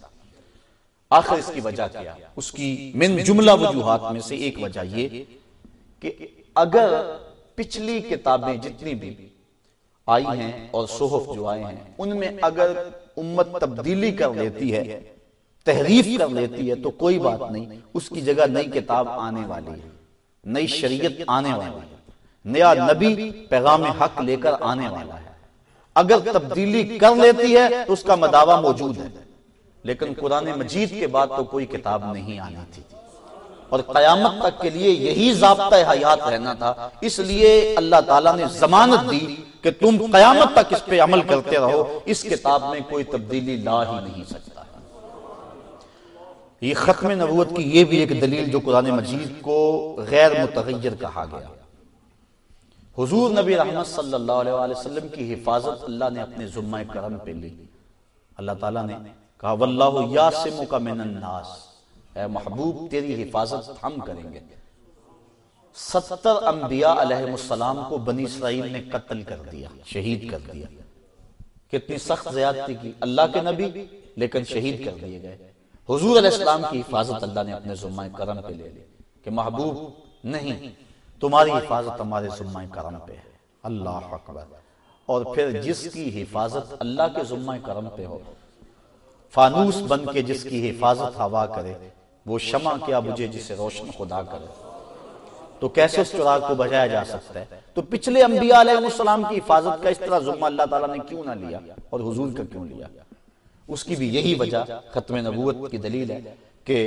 آخر اس کی وجہ کیا؟ اس کی من جملہ وجوہات میں سے ایک وجہ یہ کہ اگر پچھلی کتابیں جتنی بھی آئی ہیں اور صحف جو آئے ہیں، ان میں اگر امت تبدیلی کر لیتی ہے، تحریف کر لیتی ہے، تو کوئی بات نہیں، اس کی جگہ نئی کتاب آنے والی ہے، نئی شریعت آنے والی ہے، نیا نبی پیغام حق لے کر آنے والا ہے۔ اگر تبدیلی کر لیتی ہے، تو اس کا مداوع موجود ہے۔ لیکن قرآن مجید کے بعد تو کوئی کتاب نہیں آنی تھی۔ اور قیامت تک کے لیے یہی ضابطہ حیات رہنا تھا۔ اس لیے اللہ تعالیٰ نے ضمانت دی کہ تم قیامت تک اس پہ عمل کرتے رہو، اس کتاب میں کوئی تبدیلی لا ہی نہیں سکتا۔ یہ ختم نبوت کی یہ بھی ایک دلیل جو قرآن مجید کو غیر متغیر کہا گیا۔ حضور نبی رحمت صلی اللہ علیہ وسلم کی حفاظت اللہ نے اپنے ذمہ کرم پہ لی۔ اللہ تعالیٰ نے کہا، واللہ یاسمک من الناس اے محبوب، تیری حفاظت ہم کریں گے۔ ستر انبیاء علیہ السلام کو بنی اسرائیل نے قتل کر دیا، شہید کر دیا۔ کتنی سخت زیادتی کی۔ اللہ کے نبی، لیکن شہید کر دیے گئے۔ حضور علیہ السلام کی حفاظت اللہ نے اپنے ذمہ کرم پہ لے لی کہ محبوب نہیں، تمہاری حفاظت ہمارے ذمہ کرم پہ ہے۔ اللہ اکبر۔ اور پھر جس کی حفاظت اللہ کے ذمہ کرم پہ ہو، فانوس بن کے جس کی حفاظت ہوا کرے، وہ شمع کیا بجھے جسے روشن خدا کرے۔ تو کیسے اس چراغ کو بجایا جا سکتا ہے؟ تو پچھلے انبیاء علیہ السلام کی حفاظت کا اس طرح ذمہ اللہ تعالیٰ نے کیوں نہ لیا اور حضور کا کیوں لیا؟ اس کی بھی یہی وجہ ختم نبوت کی دلیل ہے کہ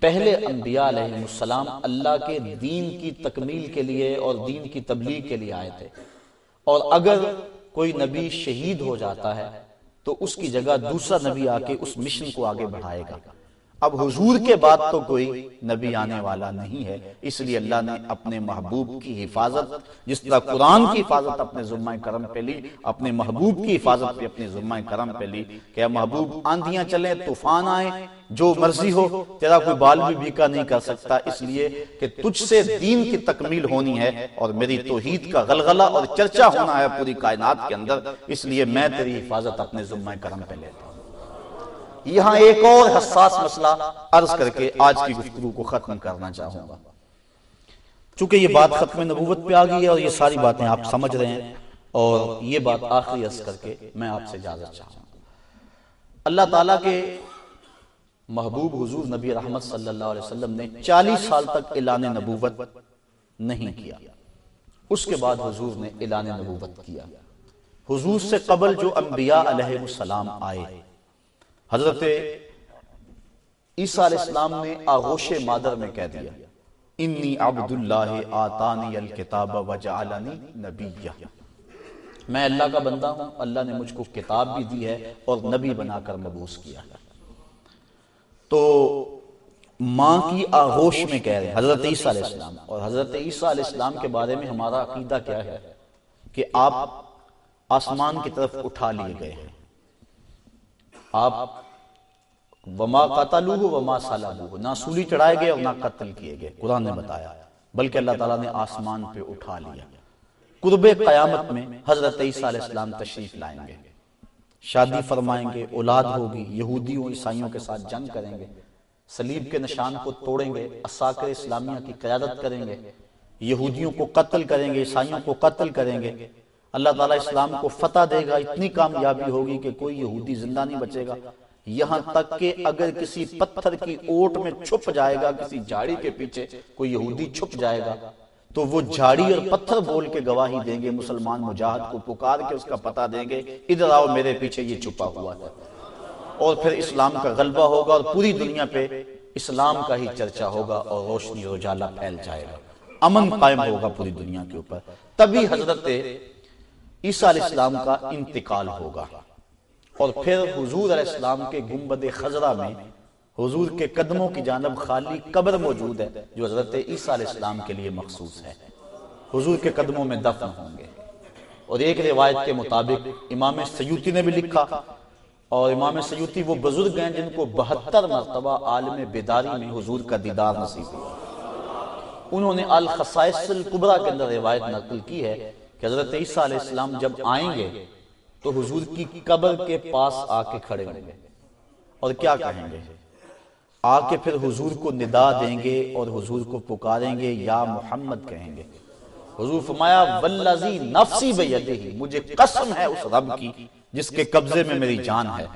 پہلے انبیاء علیہ السلام اللہ کے دین کی تکمیل کے لیے اور دین کی تبلیغ کے لیے آئے تھے۔ اور اگر کوئی نبی شہید ہو جاتا ہے تو اس کی جگہ دوسرا نبی آ کے اس مشن کو آگے بڑھائے گا۔ اب حضور کے بعد تو کوئی نبی آنے والا نہیں ہے اس لیے اللہ نے اپنے محبوب کی حفاظت جس طرح قرآن کی حفاظت اپنے ذمہ کرم پہ لی اپنے محبوب کی حفاظت پہ اپنے ذمہ کرم پہ لی۔ کہ محبوب آندیاں چلیں طوفان آئیں جو مرضی ہو تیرا کوئی بال بھی بیکا نہیں کر سکتا اس لیے کہ تجھ سے دین کی تکمیل ہونی ہے اور میری توحید کا غلغلہ اور چرچا ہونا ہے پوری کائنات کے اندر اس لیے میں تیری حفاظت اپنے ذمہ کرم پہ لیتا ہوں یہاں ایک اور حساس مسئلہ عرض کر کے آج کی گفتگو کو ختم کرنا چاہوں گا۔ چونکہ یہ بات ختم نبوت پہ آ گئی ہے اور یہ ساری باتیں آپ سمجھ رہے ہیں اور یہ بات آخری عرض کر کے میں آپ سے اجازت چاہوں گا۔ اللہ تعالیٰ کے محبوب حضور نبی رحمت صلی اللہ علیہ وسلم نے چالیس سال تک اعلان نبوت نہیں کیا۔ اس کے بعد حضور نے اعلان نبوت کیا۔ حضور سے قبل جو انبیاء علیہ السلام آئے حضرت عیسیٰ علیہ السلام نے آغوش مادر میں کہہ دیا، انی عبداللہ آتانی الکتاب وجعلنی نبیہ میں اللہ کا بندہ ہوں، اللہ نے مجھ کو کتاب بھی دی ہے اور نبی بنا کر مبوس کیا ہے۔ تو ماں کی آغوش میں کہہ رہے ہیں حضرت عیسیٰ علیہ السلام۔ اور حضرت عیسیٰ علیہ السلام کے بارے میں ہمارا عقیدہ کیا ہے کہ آپ آسمان کی طرف اٹھا لیے گئے ہیں۔ آپ وما قتلوہ وما صلبوہ نہ سولی چڑھائے گئے اور نہ قتل کیے گئے، قرآن نے بتایا، بلکہ اللہ تعالیٰ نے آسمان پہ اٹھا لیا۔ قرب قیامت میں حضرت عیسیٰ علیہ السلام تشریف لائیں گے۔ شادی فرمائیں گے، اولاد ہوگی یہودیوں عیسائیوں کے ساتھ جنگ کریں گے۔ سلیب کے نشان کو توڑیں گے، اساکر اسلامیہ کی قیادت کریں گے۔ یہودیوں کو قتل کریں گے، عیسائیوں کو قتل کریں گے۔ اللہ تعالیٰ اسلام کو فتح دے گا، اتنی کامیابی ہوگی کہ کوئی یہودی زندہ نہیں بچے گا۔ یہاں تک کہ اگر کسی پتھر کی اوٹ میں چھپ جائے گا، کسی جھاڑی کے پیچھے کوئی یہودی چھپ جائے گا، تو وہ جھاڑی اور پتھر بول کے گواہی دیں گے، مسلمان مجاہد کو پکار کے اس کا پتہ دیں گے، ادھر آؤ، میرے پیچھے یہ چھپا ہوا ہے۔ اور پھر اسلام کا غلبہ ہوگا اور پوری دنیا پہ اسلام کا ہی چرچا ہوگا اور روشنی اور پھیل جائے گا۔ امن قائم ہوگا پوری دنیا کے اوپر۔ تبھی حضرت عیسیٰ علیہ السلام کا انتقال ہوگا۔ اور پھر حضور علیہ السلام کے گنبد خزرہ میں حضور کے قدموں کی جانب خالی قبر موجود ہے، جو حضرت عیسیٰ علیہ السلام کے لیے مخصوص ہے۔ حضور کے قدموں میں دفن ہوں گے۔ اور ایک روایت کے مطابق امام سیوتی نے بھی لکھا، اور امام سیوتی وہ بزرگ ہیں جن کو بہتر مرتبہ عالم بیداری میں حضور کا دیدار نصیب ہوا۔ انہوں نے الخصائص القبرہ کے اندر روایت نقل کی ہے کہ حضرت عیسیٰ علیہ السلام جب آئیں گے تو حضور کی قبر کے پاس آ کے کھڑے ہوں گے۔ اور کیا کہیں گے؟ آ کے پھر حضور کو ندا دیں گے اور حضور کو پکاریں گے، یا محمد کہیں گے۔ حضور فرمایا، والذی نفسی بیدہی، مجھے قسم ہے اس رب کی جس کے قبضے میں میری جان ہے۔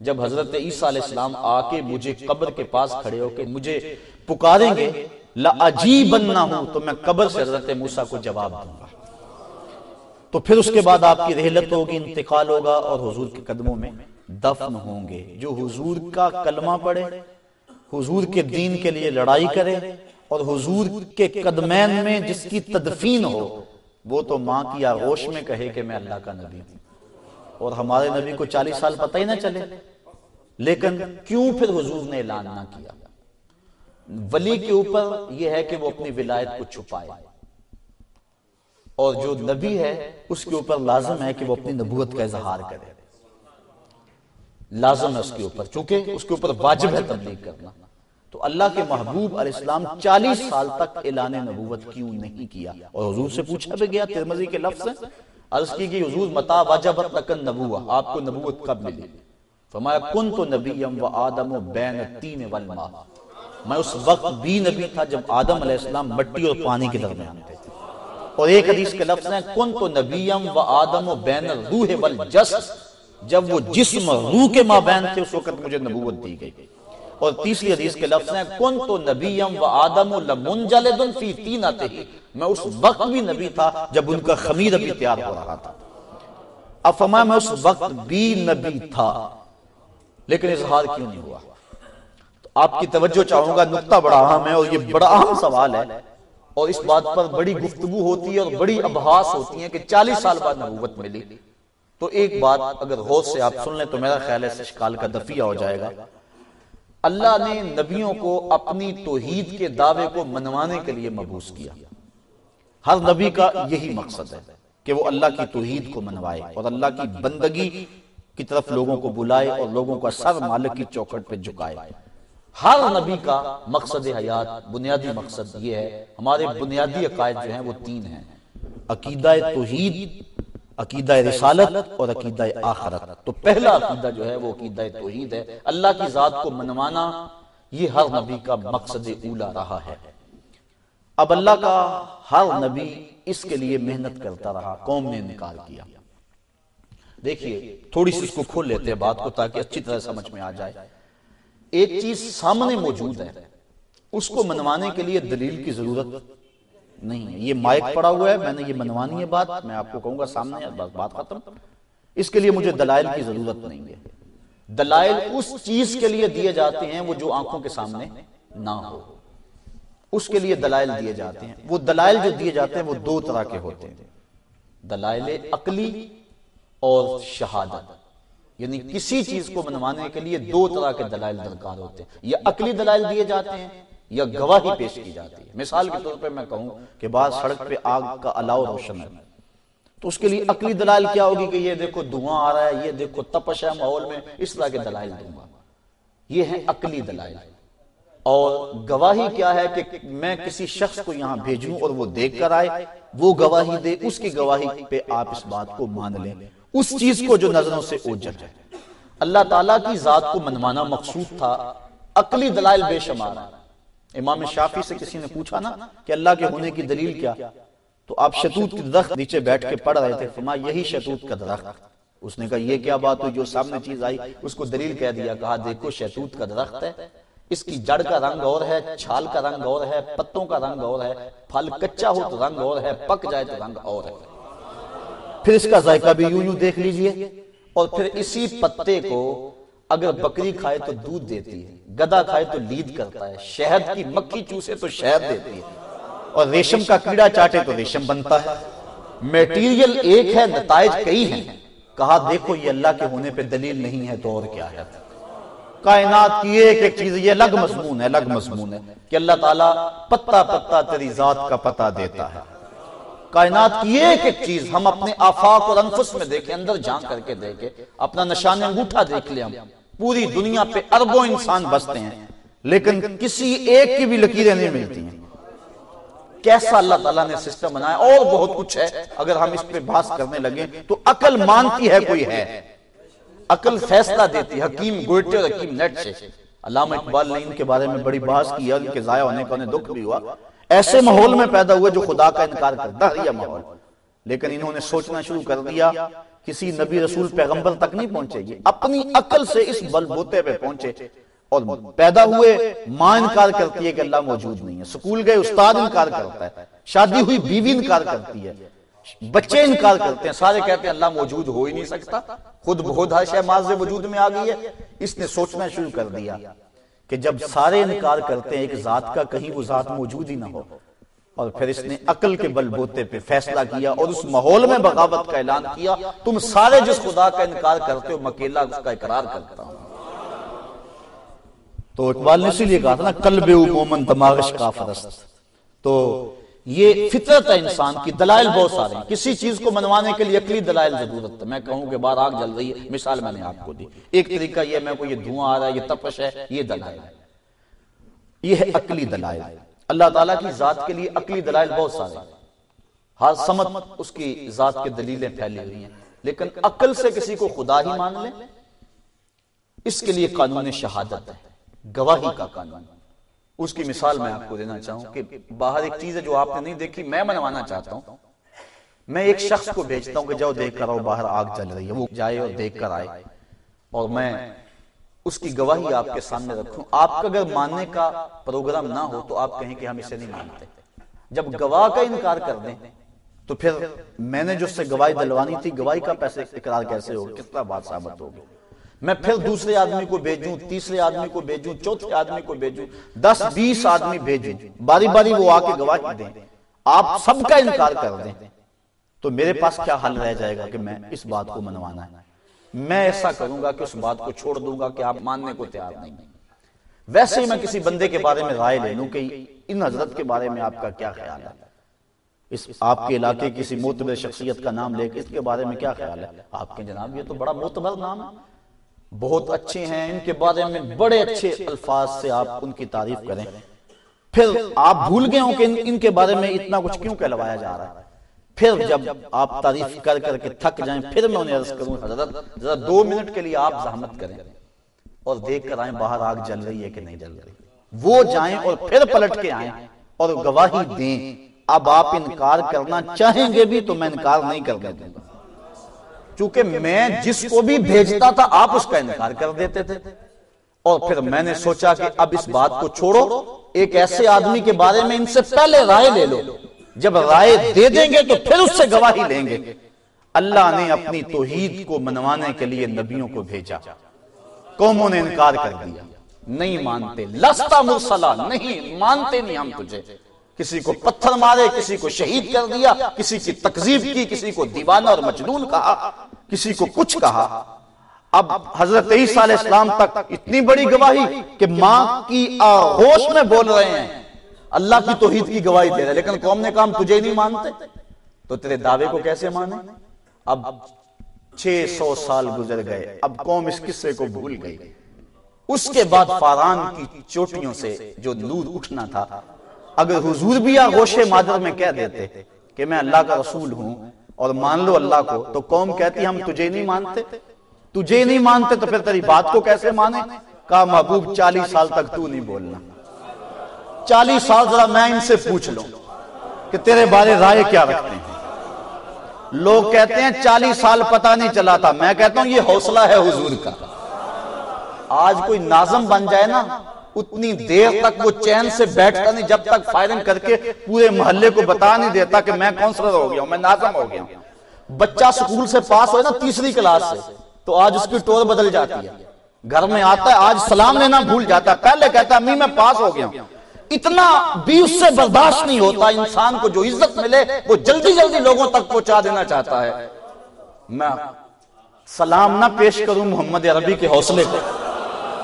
جب حضرت عیسیٰ علیہ السلام آ کے مجھے قبر کے پاس کھڑے ہو کے مجھے پکاریں گے لَعَجِيبًا ہوں تو میں قبر سے حضرت موسیٰ کو جواب دوں گا۔ تو پھر اس کے بعد آپ کی رحلت ہوگی انتقال ہوگا اور حضور کے قدموں میں دفن ہوں گے۔ جو حضور کا کلمہ پڑھے حضور کے دین کے لیے لڑائی کرے اور حضور کے قدمین میں جس کی تدفین ہو وہ تو ماں کی آغوش میں کہے کہ میں اللہ کا نبی ہوں۔ اور ہمارے نبی کو چالیس سال پتہ ہی نہ چلے۔ لیکن کیوں پھر حضور نے اعلان نہ کیا؟ ولی کے اوپر یہ ہے کہ وہ اپنی ولایت کو چھپائے اور جو نبی ہے اس کے اوپر لازم ہے کہ وہ اپنی نبوت کا اظہار کرے۔ لازم ہے اس کے اوپر چونکہ اس کے اوپر واجب ہے تبلیغ کرنا۔ تو اللہ کے محبوب علیہ السلام چالیس سال تک اعلان نبوت کیوں نہیں کیا؟ اور حضور سے پوچھا بھی گیا ترمزی کے لفظ ہے عرض کی کہ حضور متا واجبت لکن نبوہ آپ کو نبوت کب ملی؟ فرمایا کن تو نبیم و آدم و بین تین والماء۔ میں اس وقت بھی نبی تھا جب آدم علیہ السلام مٹی اور پانی کے درمیان تھے۔ اور ایک حدیث کے لفظ ہیں کن تو نبیم و آدم و بین الروح والجس جب وہ جسم روح کے ماں بین تھے، اس وقت مجھے نبوت دی گئی۔ اور تیسری حدیث کے لفظ ہیں کن تو نبیم و آدم لمنجلد فی تینتے میں اس وقت بھی نبی تھا جب ان کا خمیر ابھی تیار ہو رہا تھا۔ اب فرمایا میں اس وقت بھی نبی تھا، لیکن اظہار کیوں نہیں ہوا؟ تو آپ کی توجہ چاہوں گا، نقطہ بڑا اہم ہے اور یہ بڑا اہم سوال ہے اور اس بات پر بڑی گفتگو ہوتی ہے اور بڑی ابحاس ہوتی ہے کہ چالیس سال بعد نبوت ملی۔ تو ایک بات اگر غور سے آپ سن لیں تو میرا خیال ہے شکال کا دفیہ ہو جائے گا۔ اللہ نے نبیوں کو اپنی توحید کے دعوے کو منوانے کے لیے مبوس کیا۔ ہر نبی کا یہی مقصد ہے کہ وہ اللہ کی توحید کو منوائے اور اللہ کی بندگی کی طرف لوگوں کو بلائے اور لوگوں کا سر مالک کی چوکٹ پہ جھکائے۔ ہر نبی کا مقصد حیات، بنیادی مقصد یہ ہے، ہمارے بنیادی عقائد جو ہیں وہ تین ہیں۔ عقیدہ توحید، عقیدہ رسالت اور عقیدہ آخرت۔ تو پہلا عقیدہ جو ہے وہ عقیدہ توحید ہے۔ اللہ کی ذات کو منوانا یہ ہر نبی کا مقصد اولا رہا ہے۔ اب اللہ کا ہر نبی اس کے لیے محنت کرتا رہا، قوم نے انکار کیا۔ دیکھیے، تھوڑی سی اس کو کھول لیتے ہیں بات کو تاکہ اچھی طرح سمجھ میں آ جائے۔ ایک چیز سامنے موجود ہے۔ اس کو منوانے کے لیے دلیل کی ضرورت نہیں ہے۔ یہ مائک پڑا ہوا ہے۔ میں نے یہ منوانی ہے بات۔ میں آپ کو کہوں گا سامنے بس بات ختم۔ اس کے لیے مجھے دلائل کی ضرورت نہیں ہے۔ دلائل اس چیز کے لیے دیے جاتے ہیں وہ جو آنکھوں کے سامنے نہ ہو۔ اس کے لیے دلائل دیے جاتے ہیں۔ وہ دلائل جو دیے جاتے ہیں وہ دو طرح کے ہوتے ہیں۔ دلائل عقلی اور شہادت۔ یعنی کسی چیز کو منوانے کے لیے دو طرح کے دلائل درکار ہوتے ہیں۔ یہ عقلی دلائل دیے جاتے ہیں یا گواہی پیش کی جاتی ہے۔ مثال کے طور پہ میں کہوں کہ بعض سڑک پہ آگ کا علاؤ روشن ہے۔ تو اس کے لیے عقلی دلائل کیا ہوگی کہ یہ دیکھو دھواں آ رہا ہے یہ دیکھو تپش ہے ماحول میں اس طرح کے دلائل دوں گا۔ یہ ہے عقلی دلائل۔ اور گواہی کیا ہے کہ میں کسی شخص کو یہاں بھیجوں اور وہ دیکھ کر آئے وہ گواہی دے اس کی گواہی پہ آپ اس بات کو مان لیں اس چیز کو جو نظروں سے اوجل ہے۔ اللہ تعالیٰ کی ذات کو منوانا مقصود تھا، عقلی دلائل بے شمار۔ امام شافی سے کسی نے پوچھا نا کہ اللہ کے ہونے کی دلیل کیا؟ تو آپ شتوت کی درخت نیچے بیٹھ کے پڑھ رہے تھے، فرما یہی شتوت کا درخت۔ اس نے کہا، یہ کیا بات ہوئی جو سامنے چیز آئی؟ اس کو دلیل کہہ دیا، کہا، دیکھو شتوت کا درخت ہے۔ اس کی جڑ کا رنگ اور ہے، چھال کا رنگ اور ہے، پتوں کا رنگ اور ہے۔ پھل کچا ہو تو رنگ اور ہے، پک جائے تو رنگ اور ہے۔ پھر اس کا ذائقہ بھی یوں یوں دیکھ لیجیے۔ اور پھر اسی پتے کو اگر بکری کھائے تو دودھ دیتی ہے، گدا کھائے تو لید کرتا ہے، شہد کی مکھی چوسے تو شہد دیتی ہے۔ اور ریشم کا کیڑا چاٹے تو ریشم بنتا ہے۔ میٹیریل ایک ہے، نتائج کئی ہیں۔ کہا، دیکھو، یہ اللہ کے ہونے پہ دلیل نہیں ہے تو اور کیا ہے۔ کائنات کی ایک ایک چیز، یہ لگ مضمون ہے، لگ مضمون ہے کہ اللہ تعالیٰ پتا پتا تیری ذات کا پتا دیتا ہے۔ کائنات کی ایک ایک چیز ہم اپنے آفاق اور انفس میں دیکھیں، اندر جان کر کے دیکھیں، اپنا نشان انگوٹھا دیکھ لیں ہم۔ پوری دنیا پہ اربوں انسان بستے ہیں، لیکن کسی ایک کی بھی لکیریں نہیں ملتی ہیں۔ کیسا اللہ تعالیٰ نے سسٹم بنایا؟ اور بہت کچھ ہے۔ اگر ہم اس پہ بحث کرنے لگیں تو عقل مانتی ہے کوئی ہے؟ عقل فیصلہ دیتی، حکیم گوئٹے اور حکیم نیٹ سے۔ علامہ اقبال نے ان کے بارے میں بڑی بحث کی، ان کے ضائع ہونے کا انہیں دکھ بھی ہوا۔ ایسے ماحول میں پیدا ہوئے جو خدا کا انکار کرتا ہے یہ ماحول۔ لیکن انہوں نے سوچنا شروع کر دیا کسی نبی رسول پیغمبر تک نہیں پہنچے گی۔ اپنی عقل سے اس بل بوتے پہ پہنچے اور پیدا ہوئے ماں انکار کرتی ہے کہ اللہ موجود نہیں ہے۔ سکول گئے استاد انکار کرتا ہے۔ شادی ہوئی بیوی انکار کرتی ہے۔ بچے انکار کرتے ہیں۔ سارے کہتے ہیں اللہ موجود ہو ہی نہیں سکتا۔ خود بہت ہے ماض وجود میں آ گئی ہے۔ اس نے سوچنا شروع کر دیا۔ کہ جب سارے انکار کرتے ہیں ایک ذات کا کہیں وہ ذات موجود ہی نہ ہو، اور پھر اس نے عقل کے بل بوتے پہ فیصلہ کیا اور اس ماحول میں بغاوت کا اعلان کیا، تم سارے جس خدا کا انکار کرتے ہو، مکیلا اس کا اقرار کرتا ہوں۔ تو اقبال نے اسی لیے کہا تھا نا، قلب مومن دماغش کا فرست تو یہ فطرت ہے انسان کی، دلائل بہت سارے ہیں۔ کسی چیز کو منوانے کے لیے اقلی دلائل ضرورت ہے۔ میں کہوں کہ بار آگ جل رہی ہے، مثال میں نے آپ کو دی۔ ایک طریقہ یہ میں کو یہ دھواں آ رہا ہے، یہ تپش ہے، یہ دلائل۔ ہے یہ ہے اقلی دلائل۔ اللہ تعالیٰ کی ذات کے لیے عقلی دلائل بہت سارے ہر سمت اس کی ذات کے دلیلیں پھیلی ہوئی ہیں۔ لیکن عقل سے کسی کو خدا ہی مان لیں اس کے لیے قانون شہادت ہے، گواہی کا قانون۔ اس کی مثال میں آپ کو دینا چاہوں کہ باہر ایک چیز ہے جو آپ نے نہیں دیکھی میں منوانا چاہتا ہوں۔ میں ایک شخص کو بھیجتا ہوں کہ جاؤ دیکھ کر آؤ باہر آگ چل رہی ہے وہ جائے اور دیکھ کر آئے۔ اور میں اس کی گواہی آپ کے سامنے رکھوں۔ آپ کا اگر ماننے کا پروگرام نہ ہو تو آپ کہیں کہ ہم اسے نہیں مانتے۔ جب گواہ کا انکار کر دیں تو پھر میں نے جو سے گواہی دلوانی تھی گواہی کا پیسے اقرار کیسے ہو؟ کتنا بات ثابت ہوگی میں پھر دوسرے آدمی کو بھیجوں، تیسرے آدمی کو بھیجوں، چوتھے آدمی کو بھیجوں، دس، بیس آدمی بھیجوں، باری باری وہ آ کے گواہی دیں، آپ سب کا انکار کر دیں۔ تو میرے پاس کیا حل رہ جائے گا کہ میں اس بات کو منوانا ہے؟ میں ایسا کروں گا کہ اس بات کو چھوڑ دوں گا کہ آپ ماننے کو تیار نہیں ویسے ہی میں کسی بندے کے بارے میں رائے لے لوں کہ ان حضرت کے بارے میں آپ کا کیا خیال ہے؟ اس آپ کے علاقے کسی معتبر شخصیت کا نام لے کے اس کے بارے میں کیا خیال ہے؟ آپ کے جناب یہ تو بڑا معتبر نام ہے۔ بہت اچھے ہیں، ان کے بارے میں بڑے اچھے الفاظ سے آپ ان کی تعریف کریں۔ پھر آپ بھول گئے ہوں کہ ان کے بارے میں اتنا کچھ کیوں کہلوایا جا رہا ہے۔ پھر جب آپ تعریف کر کر کے تھک جائیں، پھر میں انہیں عرض کروں، حضرت، ذرا دو منٹ کے لیے آپ زحمت کریں۔ اور دیکھ کر آئیں باہر آگ جل رہی ہے کہ نہیں جل رہی۔ وہ جائیں اور پھر پلٹ کے آئیں اور گواہی دیں، اب آپ انکار کرنا چاہیں گے بھی تو میں انکار نہیں کر دوں گا۔ چونکہ میں جس کو بھی بھیجتا تھا آپ اس کا انکار کر دیتے تھے۔ اور پھر میں نے سوچا کہ اب اس بات کو چھوڑو ایک ایسے آدمی کے بارے میں ان سے پہلے رائے لے لو۔ جب رائے دے دیں گے تو پھر اس سے گواہی لیں گے۔ اللہ نے اپنی توحید کو منوانے کے لیے نبیوں کو بھیجا۔ قوموں نے انکار کر دیا۔ نہیں مانتے لستا مرسلہ نہیں مانتے نہیں ہم تجھے۔ کسی کو پتھر مارے کسی کو شہید کر دیا کسی کی تقزیب کی کسی کو دیوانہ اور مجنون کہا کسی کو کچھ کہا۔ اب حضرت عیسیٰ علیہ السلام تک اتنی بڑی گواہی کہ ماں کی آغوش میں بول رہے ہیں۔ اللہ کی توحید کی گواہی دے رہے لیکن قوم نے کہا ہم تجھے نہیں مانتے۔ تو تیرے دعوے کو کیسے مانے؟ اب چھ سو سال گزر گئے۔ اب قوم اس قصے کو بھول گئی۔ اس کے بعد فاران کی چوٹیوں سے جو نور اٹھنا تھا اگر حضور بھی آغوش مادر میں کہہ دیتے کہ میں اللہ کا رسول ہوں اور مان لو اللہ کو، تو قوم کہتی ہم تجھے نہیں مانتے۔ تجھے نہیں مانتے تو پھر تیری بات کو کیسے مانے؟ کہا، محبوب، چالیس سال تک تو نہیں بولنا۔ چالیس سال ذرا میں ان سے پوچھ لوں کہ تیرے بارے رائے کیا رکھتے ہیں۔ لوگ کہتے ہیں، چالیس سال پتہ نہیں چلا تھا میں کہتا ہوں، یہ حوصلہ ہے حضور کا۔ آج کوئی نازم بن جائے نا اتنی دیر تک وہ چین سے بیٹھتا نہیں، جب تک فائرنگ کر کے پورے محلے کو بتا نہیں دیتا کہ میں کونسلر ہو گیا ہوں، میں نازم ہو گیا ہوں۔ بچہ سکول سے پاس ہوئے نا تیسری کلاس سے، تو آج اس کی ٹور بدل جاتی ہے۔ گھر میں آتا ہے، آج سلام لینا بھول جاتا ہے۔ پہلے کہتا ہے میں پاس ہو گیا ہوں۔ اتنا بھی اس سے برداشت نہیں ہوتا، انسان کو جو عزت ملے، وہ جلدی جلدی لوگوں تک پہنچا دینا چاہتا ہے۔ میں سلام نہ پیش کروں محمد عربی کے حوصلے کو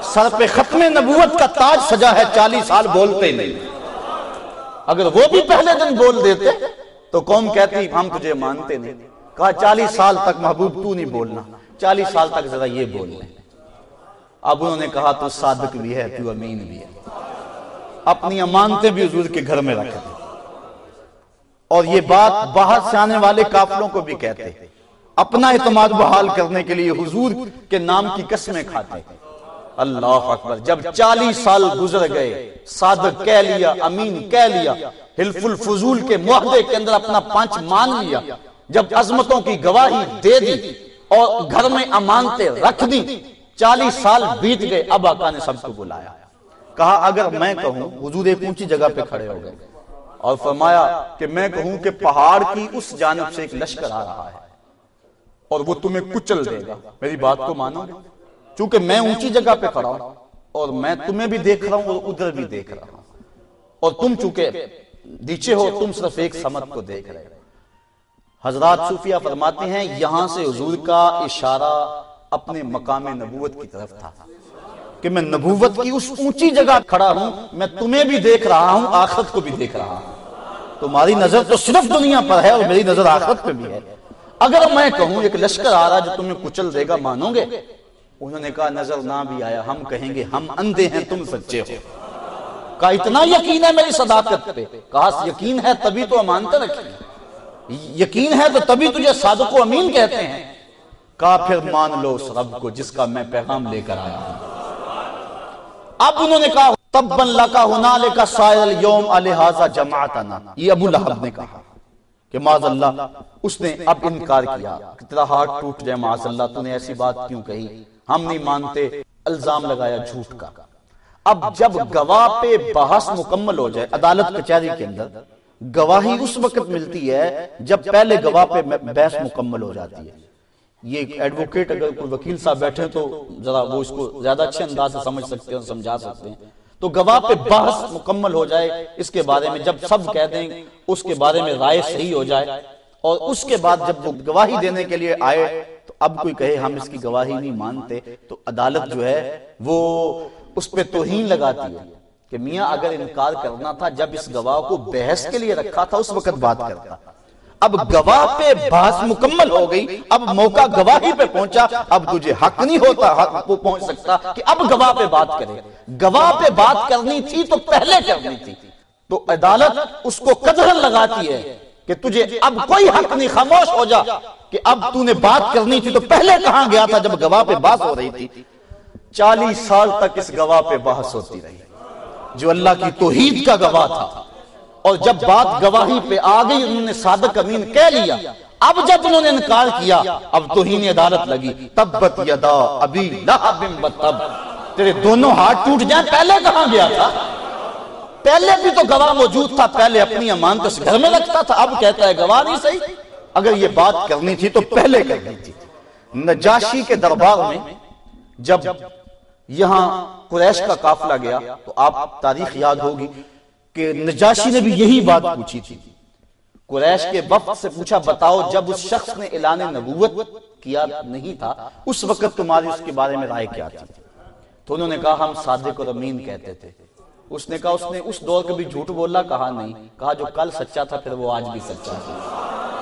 سر پہ ختم نبوت کا تاج سجا ہے، چالیس سال بولتے نہیں۔ اگر وہ بھی پہلے دن بول دیتے، تو قوم کہتی، ہم تجھے مانتے نہیں۔ کہا، چالیس سال تک محبوب تو نہیں بولنا۔ چالیس سال تک ذرا یہ بول لیں اب انہوں نے کہا، تو صادق بھی ہے، تو امین بھی ہے۔ اپنی امانتیں بھی حضور کے گھر میں رکھتے۔ اور یہ بات باہر سے آنے والے کافلوں کو بھی کہتے۔ اپنا اعتماد بحال کرنے کے لیے حضور کے نام کی قسمیں کھاتے۔ اللہ اکبر. جب چالیس سال گزر گئے، صادق کہہ لیا، امین کہہ لیا، حلف الفضول کے معاہدے کے اندر اپنا پانچ مان لیا، جب عظمتوں کی گواہی دے دی اور گھر میں امانتے رکھ دی، چالیس سال بیت گئے، اب آقا نے سب کو بلایا۔ کہا، اگر میں کہوں، حضور ایک اونچی جگہ پہ کھڑے ہو گئے۔ اور فرمایا کہ میں کہوں کہ پہاڑ کی اس جانب سے ایک لشکر آ رہا ہے اور وہ تمہیں کچل دے گا۔ میری بات کو مانو گے؟ چونکہ میں اونچی جگہ پہ کھڑا ہوں اور میں تمہیں بھی دیکھ رہا ہوں اور ادھر بھی دیکھ رہا ہوں۔ اور تم چونکہ نیچے ہو، تم صرف ایک سمت کو دیکھ رہے حضرات صوفیہ فرماتے ہیں، یہاں سے حضور کا اشارہ اپنے مقام نبوت کی طرف تھا کہ میں نبوت کی اس اونچی جگہ کھڑا ہوں، میں تمہیں بھی دیکھ رہا ہوں، آخرت کو بھی دیکھ رہا ہوں۔ تمہاری نظر تو صرف دنیا پر ہے اور میری نظر آخرت پہ بھی ہے۔ اگر میں کہوں، ایک لشکر آ رہا جو تمہیں کچل دے گا، مانو گے؟ انہوں نے کہا، نظر نہ بھی آیا۔ ہم کہیں گے، ہم اندھے ہیں، تم سچے ہو۔ کہا، اتنا یقین ہے میری صداقت پہ۔ کہا، یقین ہے تبھی تو امانتے رکھیں یقین ہے تو تبھی تجھے صادق و امین کہتے ہیں۔ کہا، پھر مان لو اس رب کو جس کا میں پیغام لے کر آیا ہوں۔ اب انہوں نے کہا تبن لکا ہنالکا سائل یوم الہذا جماعتنا۔ یہ ابو لہب نے کہا کہ معاذ اللہ، اس نے اب انکار کیا کہ تیرا ہاتھ ٹوٹ جائے، معاذ اللہ تو نے ایسی بات کیوں کہی؟ ہم نہیں مانتے الزام لگایا جھوٹ کا۔ اب جب گواہ پہ بحث مکمل ہو جائے عدالت کچہری کے اندر گواہی اس وقت ملتی ہے جب پہلے گواہ پہ بحث مکمل ہو جاتی ہے۔ یہ ایڈوکیٹ اگر کوئی وکیل صاحب بیٹھے تو ذرا وہ اس کو زیادہ اچھے انداز سے سمجھ سکتے ہیں سمجھا سکتے ہیں۔ تو گواہ پہ بحث مکمل ہو جائے اس کے بارے میں جب سب کہہ دیں اس کے بارے میں رائے صحیح ہو جائے اور اس کے بعد جب وہ گواہی دینے کے لیے آئے اب کوئی کہے، ہم اس کی گواہی نہیں مانتے، تو عدالت جو ہے وہ اس پہ توہین لگاتی ہے کہ میاں اگر انکار کرنا تھا، جب اس گواہ کو بحث کے لیے رکھا تھا، اس وقت بات کرتا۔ اب گواہ پہ بحث مکمل ہو گئی، اب موقع گواہی پہ پہنچا، اب تجھے حق نہیں ہوتا، حق وہ پہنچ سکتا کہ اب گواہ پہ بات کرے۔ گواہ پہ بات کرنی تھی تو پہلے کرنی تھی۔ تو عدالت اس کو قدر لگاتی ہے کہ تجھے اب کوئی حق نہیں، خاموش ہو جا۔ کہ اب تو نے بات کرنی تھی تو پہلے کہاں گیا تھا جب گواہ پہ بات ہو رہی تھی؟ چالیس سال تک اس گواہ پہ بحث ہوتی رہی۔ جو اللہ کی توحید کا گواہ تھا۔ اور جب بات گواہی پہ آ گئی، انہوں نے صادق امین کہہ لیا۔ اب جب انہوں نے انکار کیا، اب توہین عدالت لگی۔ تبت یدا ابی لہب بتب تیرے دونوں ہاتھ ٹوٹ جائیں، پہلے کہاں گیا تھا؟ پہلے بھی تو گواہ موجود تھا، پہلے اپنی امانت اس گھر میں رکھتا تھا۔ اب کہتا ہے گواہ نہیں صحیح۔ اگر یہ بات کرنی تھی تو پہلے کرنی تھی۔ نجاشی کے دربار میں جب یہاں قریش کا قافلہ گیا تو آپ تاریخ یاد ہوگی کہ نجاشی نے بھی یہی بات پوچھی تھی۔ قریش کے وقت سے پوچھا، بتاؤ جب اس شخص نے اعلان نبوت کیا نہیں تھا، اس وقت تمہاری اس کے بارے میں رائے کیا تھی؟ تو انہوں نے کہا، ہم صادق اور امین کہتے تھے۔ اس نے کہا، اس نے اس دور کے بھی جھوٹ بولا، کہا نہیں، کہا جو کل سچا تھا، پھر وہ آج بھی سچا تھا۔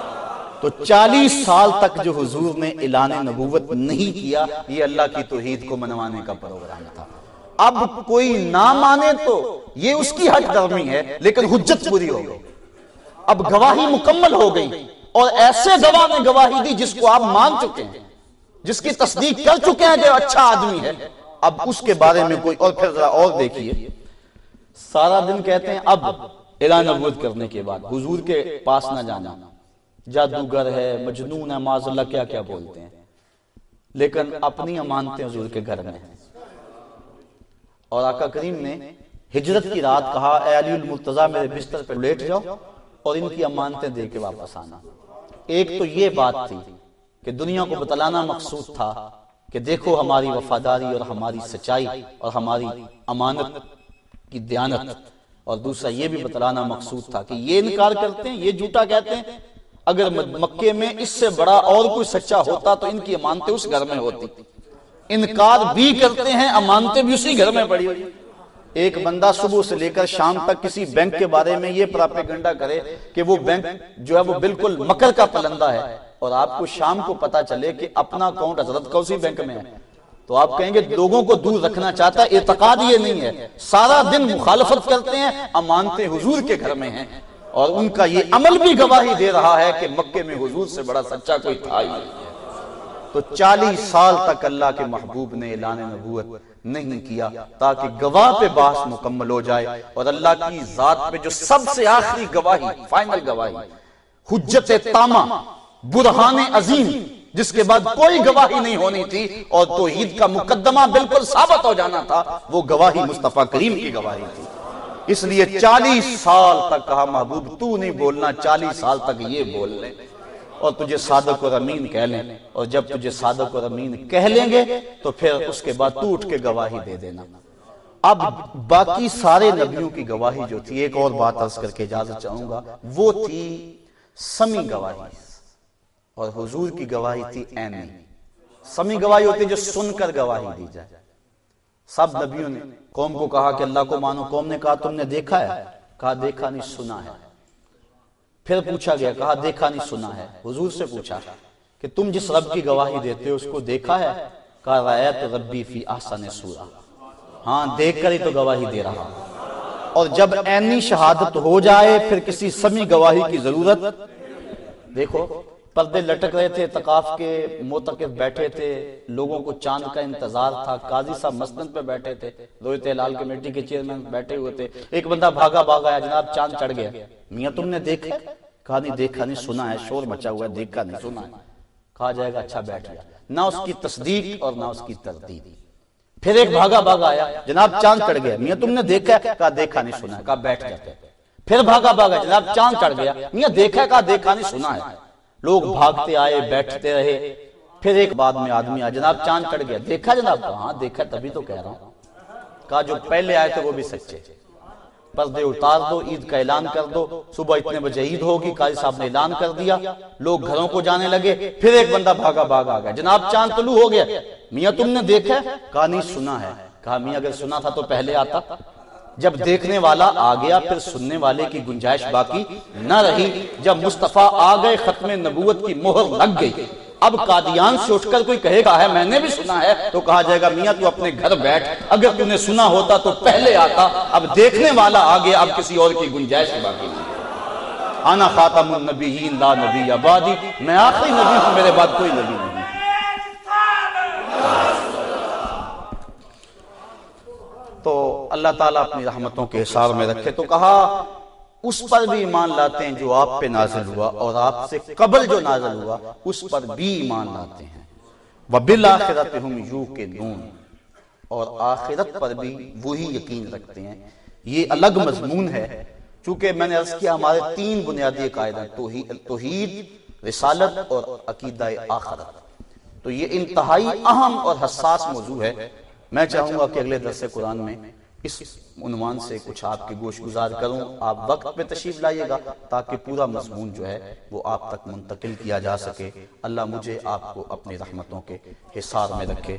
تو چالیس سال تک جو حضور نے اعلان نبوت نہیں کیا، یہ اللہ کی توحید کو منوانے کا پروگرام تھا۔ اب کوئی نہ مانے تو یہ اس کی حق درمی ہے، لیکن حجت پوری ہو گئی۔ اب گواہی مکمل ہو گئی اور ایسے گواہ نے گواہی دی جس کو آپ مان چکے ہیں، جس کی تصدیق کر چکے ہیں جو اچھا آدمی ہے۔ اب اس کے بارے میں کوئی اور پھر اور دیکھیے۔ سارا دن کہتے ہیں، اب اعلان نبوت کرنے کے بعد، حضور کے پاس نہ جانا۔ جادوگر ہے، مجنون ہے، معاذ اللہ، کیا کیا بولتے ہیں؟ لیکن اپنی امانتیں حضور کے گھر میں ہیں۔ اور آقا کریم نے ہجرت کی رات کہا، اے علی المرتضی، میرے بستر پر لیٹ جاؤ اور ان کی امانتیں دے کے واپس آنا۔ ایک تو یہ بات تھی کہ دنیا کو بتلانا مقصود تھا کہ دیکھو ہماری وفاداری اور ہماری سچائی اور ہماری امانت کی دیانت۔ اور دوسرا یہ بھی بتلانا مقصود تھا کہ یہ انکار کرتے ہیں، یہ جھوٹا کہتے ہیں اگر مکے میں اس سے بڑا اور کوئی سچا ہوتا تو ان کی امانتیں اس گھر میں ہوتی۔ انکار بھی کرتے ہیں، امانتیں بھی اسی گھر میں پڑی۔ ایک بندہ صبح سے لے کر شام تک کسی بینک کے بارے میں یہ پراپیگنڈا کرے کہ وہ بینک جو ہے وہ بالکل مکر کا پلندہ ہے اور آپ کو شام کو پتا چلے کہ اپنا اکاؤنٹ حضرت کا اسی بینک میں ہے۔ تو آپ کہیں گے لوگوں کو دور رکھنا چاہتا ہے اعتقاد یہ نہیں ہے۔ سارا دن مخالفت کرتے ہیں امانتے حضور کے گھر میں ہیں۔ اور ان کا یہ عمل بھی گواہی دے رہا ہے کہ مکے میں حضور سے بڑا سچا کوئی تھا ہی تو چالیس سال تک اللہ کے محبوب نے اعلان نبوت نہیں کیا تاکہ گواہ پہ باس مکمل ہو جائے اور اللہ کی ذات پہ جو سب سے آخری گواہی، فائنل گواہی، حجت تامہ، برہان عظیم، جس کے بعد کوئی گواہی نہیں ہونی تھی اور توحید کا مقدمہ بالکل ثابت ہو جانا تھا، وہ گواہی مصطفیٰ کریم کی گواہی تھی۔ اس لیے چالیس سال تک کہا، محبوب، تو نہیں بولنا، چالیس سال تک یہ بول لیں اور تجھے صادق اور امین کہہ لیں اور جب تجھے صادق اور امین کہہ لیں گے تو پھر اس کے بعد تو اٹھ کے گواہی دے دینا۔ اب باقی سارے نبیوں کی گواہی جو تھی، ایک اور بات عرض کر کے اجازت چاہوں گا، وہ تھی سمی گواہی۔ اور حضور کی گواہی تھی اینی۔ سمی گواہی ہوتی جو سن کر گواہی دی جائے۔ سب نبیوں نے قوم کو کہا کہ اللہ کو مانو۔ قوم نے کہا، تم نے دیکھا ہے؟ کہا، دیکھا نہیں، سنا ہے۔ پھر پوچھا گیا، کہا، دیکھا نہیں، سنا ہے۔ حضور سے پوچھا کہ تم جس رب کی گواہی دیتے ہو، اس کو دیکھا ہے؟ کہا رایت ربی فی آسان سورہ۔ ہاں دیکھ کر ہی تو گواہی دے رہا۔ اور جب اینی شہادت ہو جائے، پھر کسی سمی گواہی کی ضرورت؟ دیکھو پردے لٹک رہے تھے، تقاف کے موتقف بیٹھے تھے، لوگوں کو چاند کا انتظار تھا، قاضی صاحب مسند پہ بیٹھے تھے رویت لال کمیٹی کے چیئرمین بیٹھے ہوئے تھے۔ ایک بندہ بھاگا بھاگا ہے جناب چاند چڑھ گیا۔ میاں تم نے دیکھا؟ کہا، نہیں، دیکھا نہیں، سنا ہے، شور مچا ہوا ہے، دیکھا نہیں، سنا ہے۔ کہا جائے گا اچھا بیٹھ گیا نہ اس کی تصدیق اور نہ اس کی تردید۔ پھر ایک بھاگا بھاگا آیا، جناب چاند چڑھ گیا۔ میاں تم نے دیکھا ہے؟ کہا، دیکھا نہیں، سنا ہے۔ کہا، بیٹھ جاتے پھر بھاگا بھاگا، جناب چاند چڑھ گیا۔ میاں دیکھا ہے، کہا، دیکھا نہیں، سنا ہے۔ لوگ بھاگتے آئے بیٹھتے رہے۔ پھر ایک بعد میں آدمی آیا جناب چاند چڑھ گیا۔ دیکھا جناب ہاں دیکھا تبھی تو کہہ رہا ہوں۔ کہا جو پہلے آئے تھے وہ بھی سچے۔ پردے اتار دو عید کا اعلان کر دو۔ صبح اتنے بجے عید ہوگی قاضی صاحب نے اعلان کر دیا۔ لوگ گھروں کو جانے لگے۔ پھر ایک بندہ بھاگا بھاگا گیا۔ جناب چاند طلوع ہو گیا۔ میاں تم نے دیکھا کہا نہیں سنا ہے۔ کہا میاں اگر سنا تھا تو پہلے آتا۔ جب دیکھنے والا آ گیا، پھر سننے والے کی گنجائش باقی نہ رہی۔ جب مصطفیٰ آ گئے، ختم نبوت کی مہر لگ گئی۔ اب قادیان سے اٹھ کر کوئی کہے گا، ہے، میں نے بھی سنا ہے۔ تو کہا جائے گا، میاں، تو اپنے گھر بیٹھ۔ اگر تم نے سنا ہوتا تو پہلے آتا۔ اب دیکھنے والا آگے اب کسی اور کی گنجائش باقی نہیں۔ آنا خاتم النبیین، لا نبی آبادی۔ میں آخری نبی ہوں، میرے بعد کوئی نبی نہیں۔ تو اللہ تعالیٰ اپنی رحمتوں کے حساب میں رکھے۔ تو کہا، اس پر بھی ایمان لاتے ہیں جو آپ پہ نازل ہوا اور آپ سے قبل جو نازل ہوا، اس پر بھی ایمان لاتے ہیں۔ وَبِالْآخِرَةِ هُمْ يُوقِنُونَ اور آخرت پر بھی وہی یقین رکھتے ہیں۔ یہ الگ مضمون ہے۔ چونکہ میں نے عرض کیا، ہمارے تین بنیادی قائدہ توحید، رسالت اور عقیدہ آخرت۔ تو یہ انتہائی اہم اور حساس موضوع ہے۔ میں چاہوں گا کہ اگلے درس قرآن میں اس عنوان سے کچھ آپ کے گوش گزار کروں آپ وقت پہ تشریف لائیے گا تاکہ پورا مضمون جو ہے وہ آپ تک منتقل کیا جا سکے۔ اللہ مجھے آپ کو اپنی رحمتوں کے حصار میں رکھے۔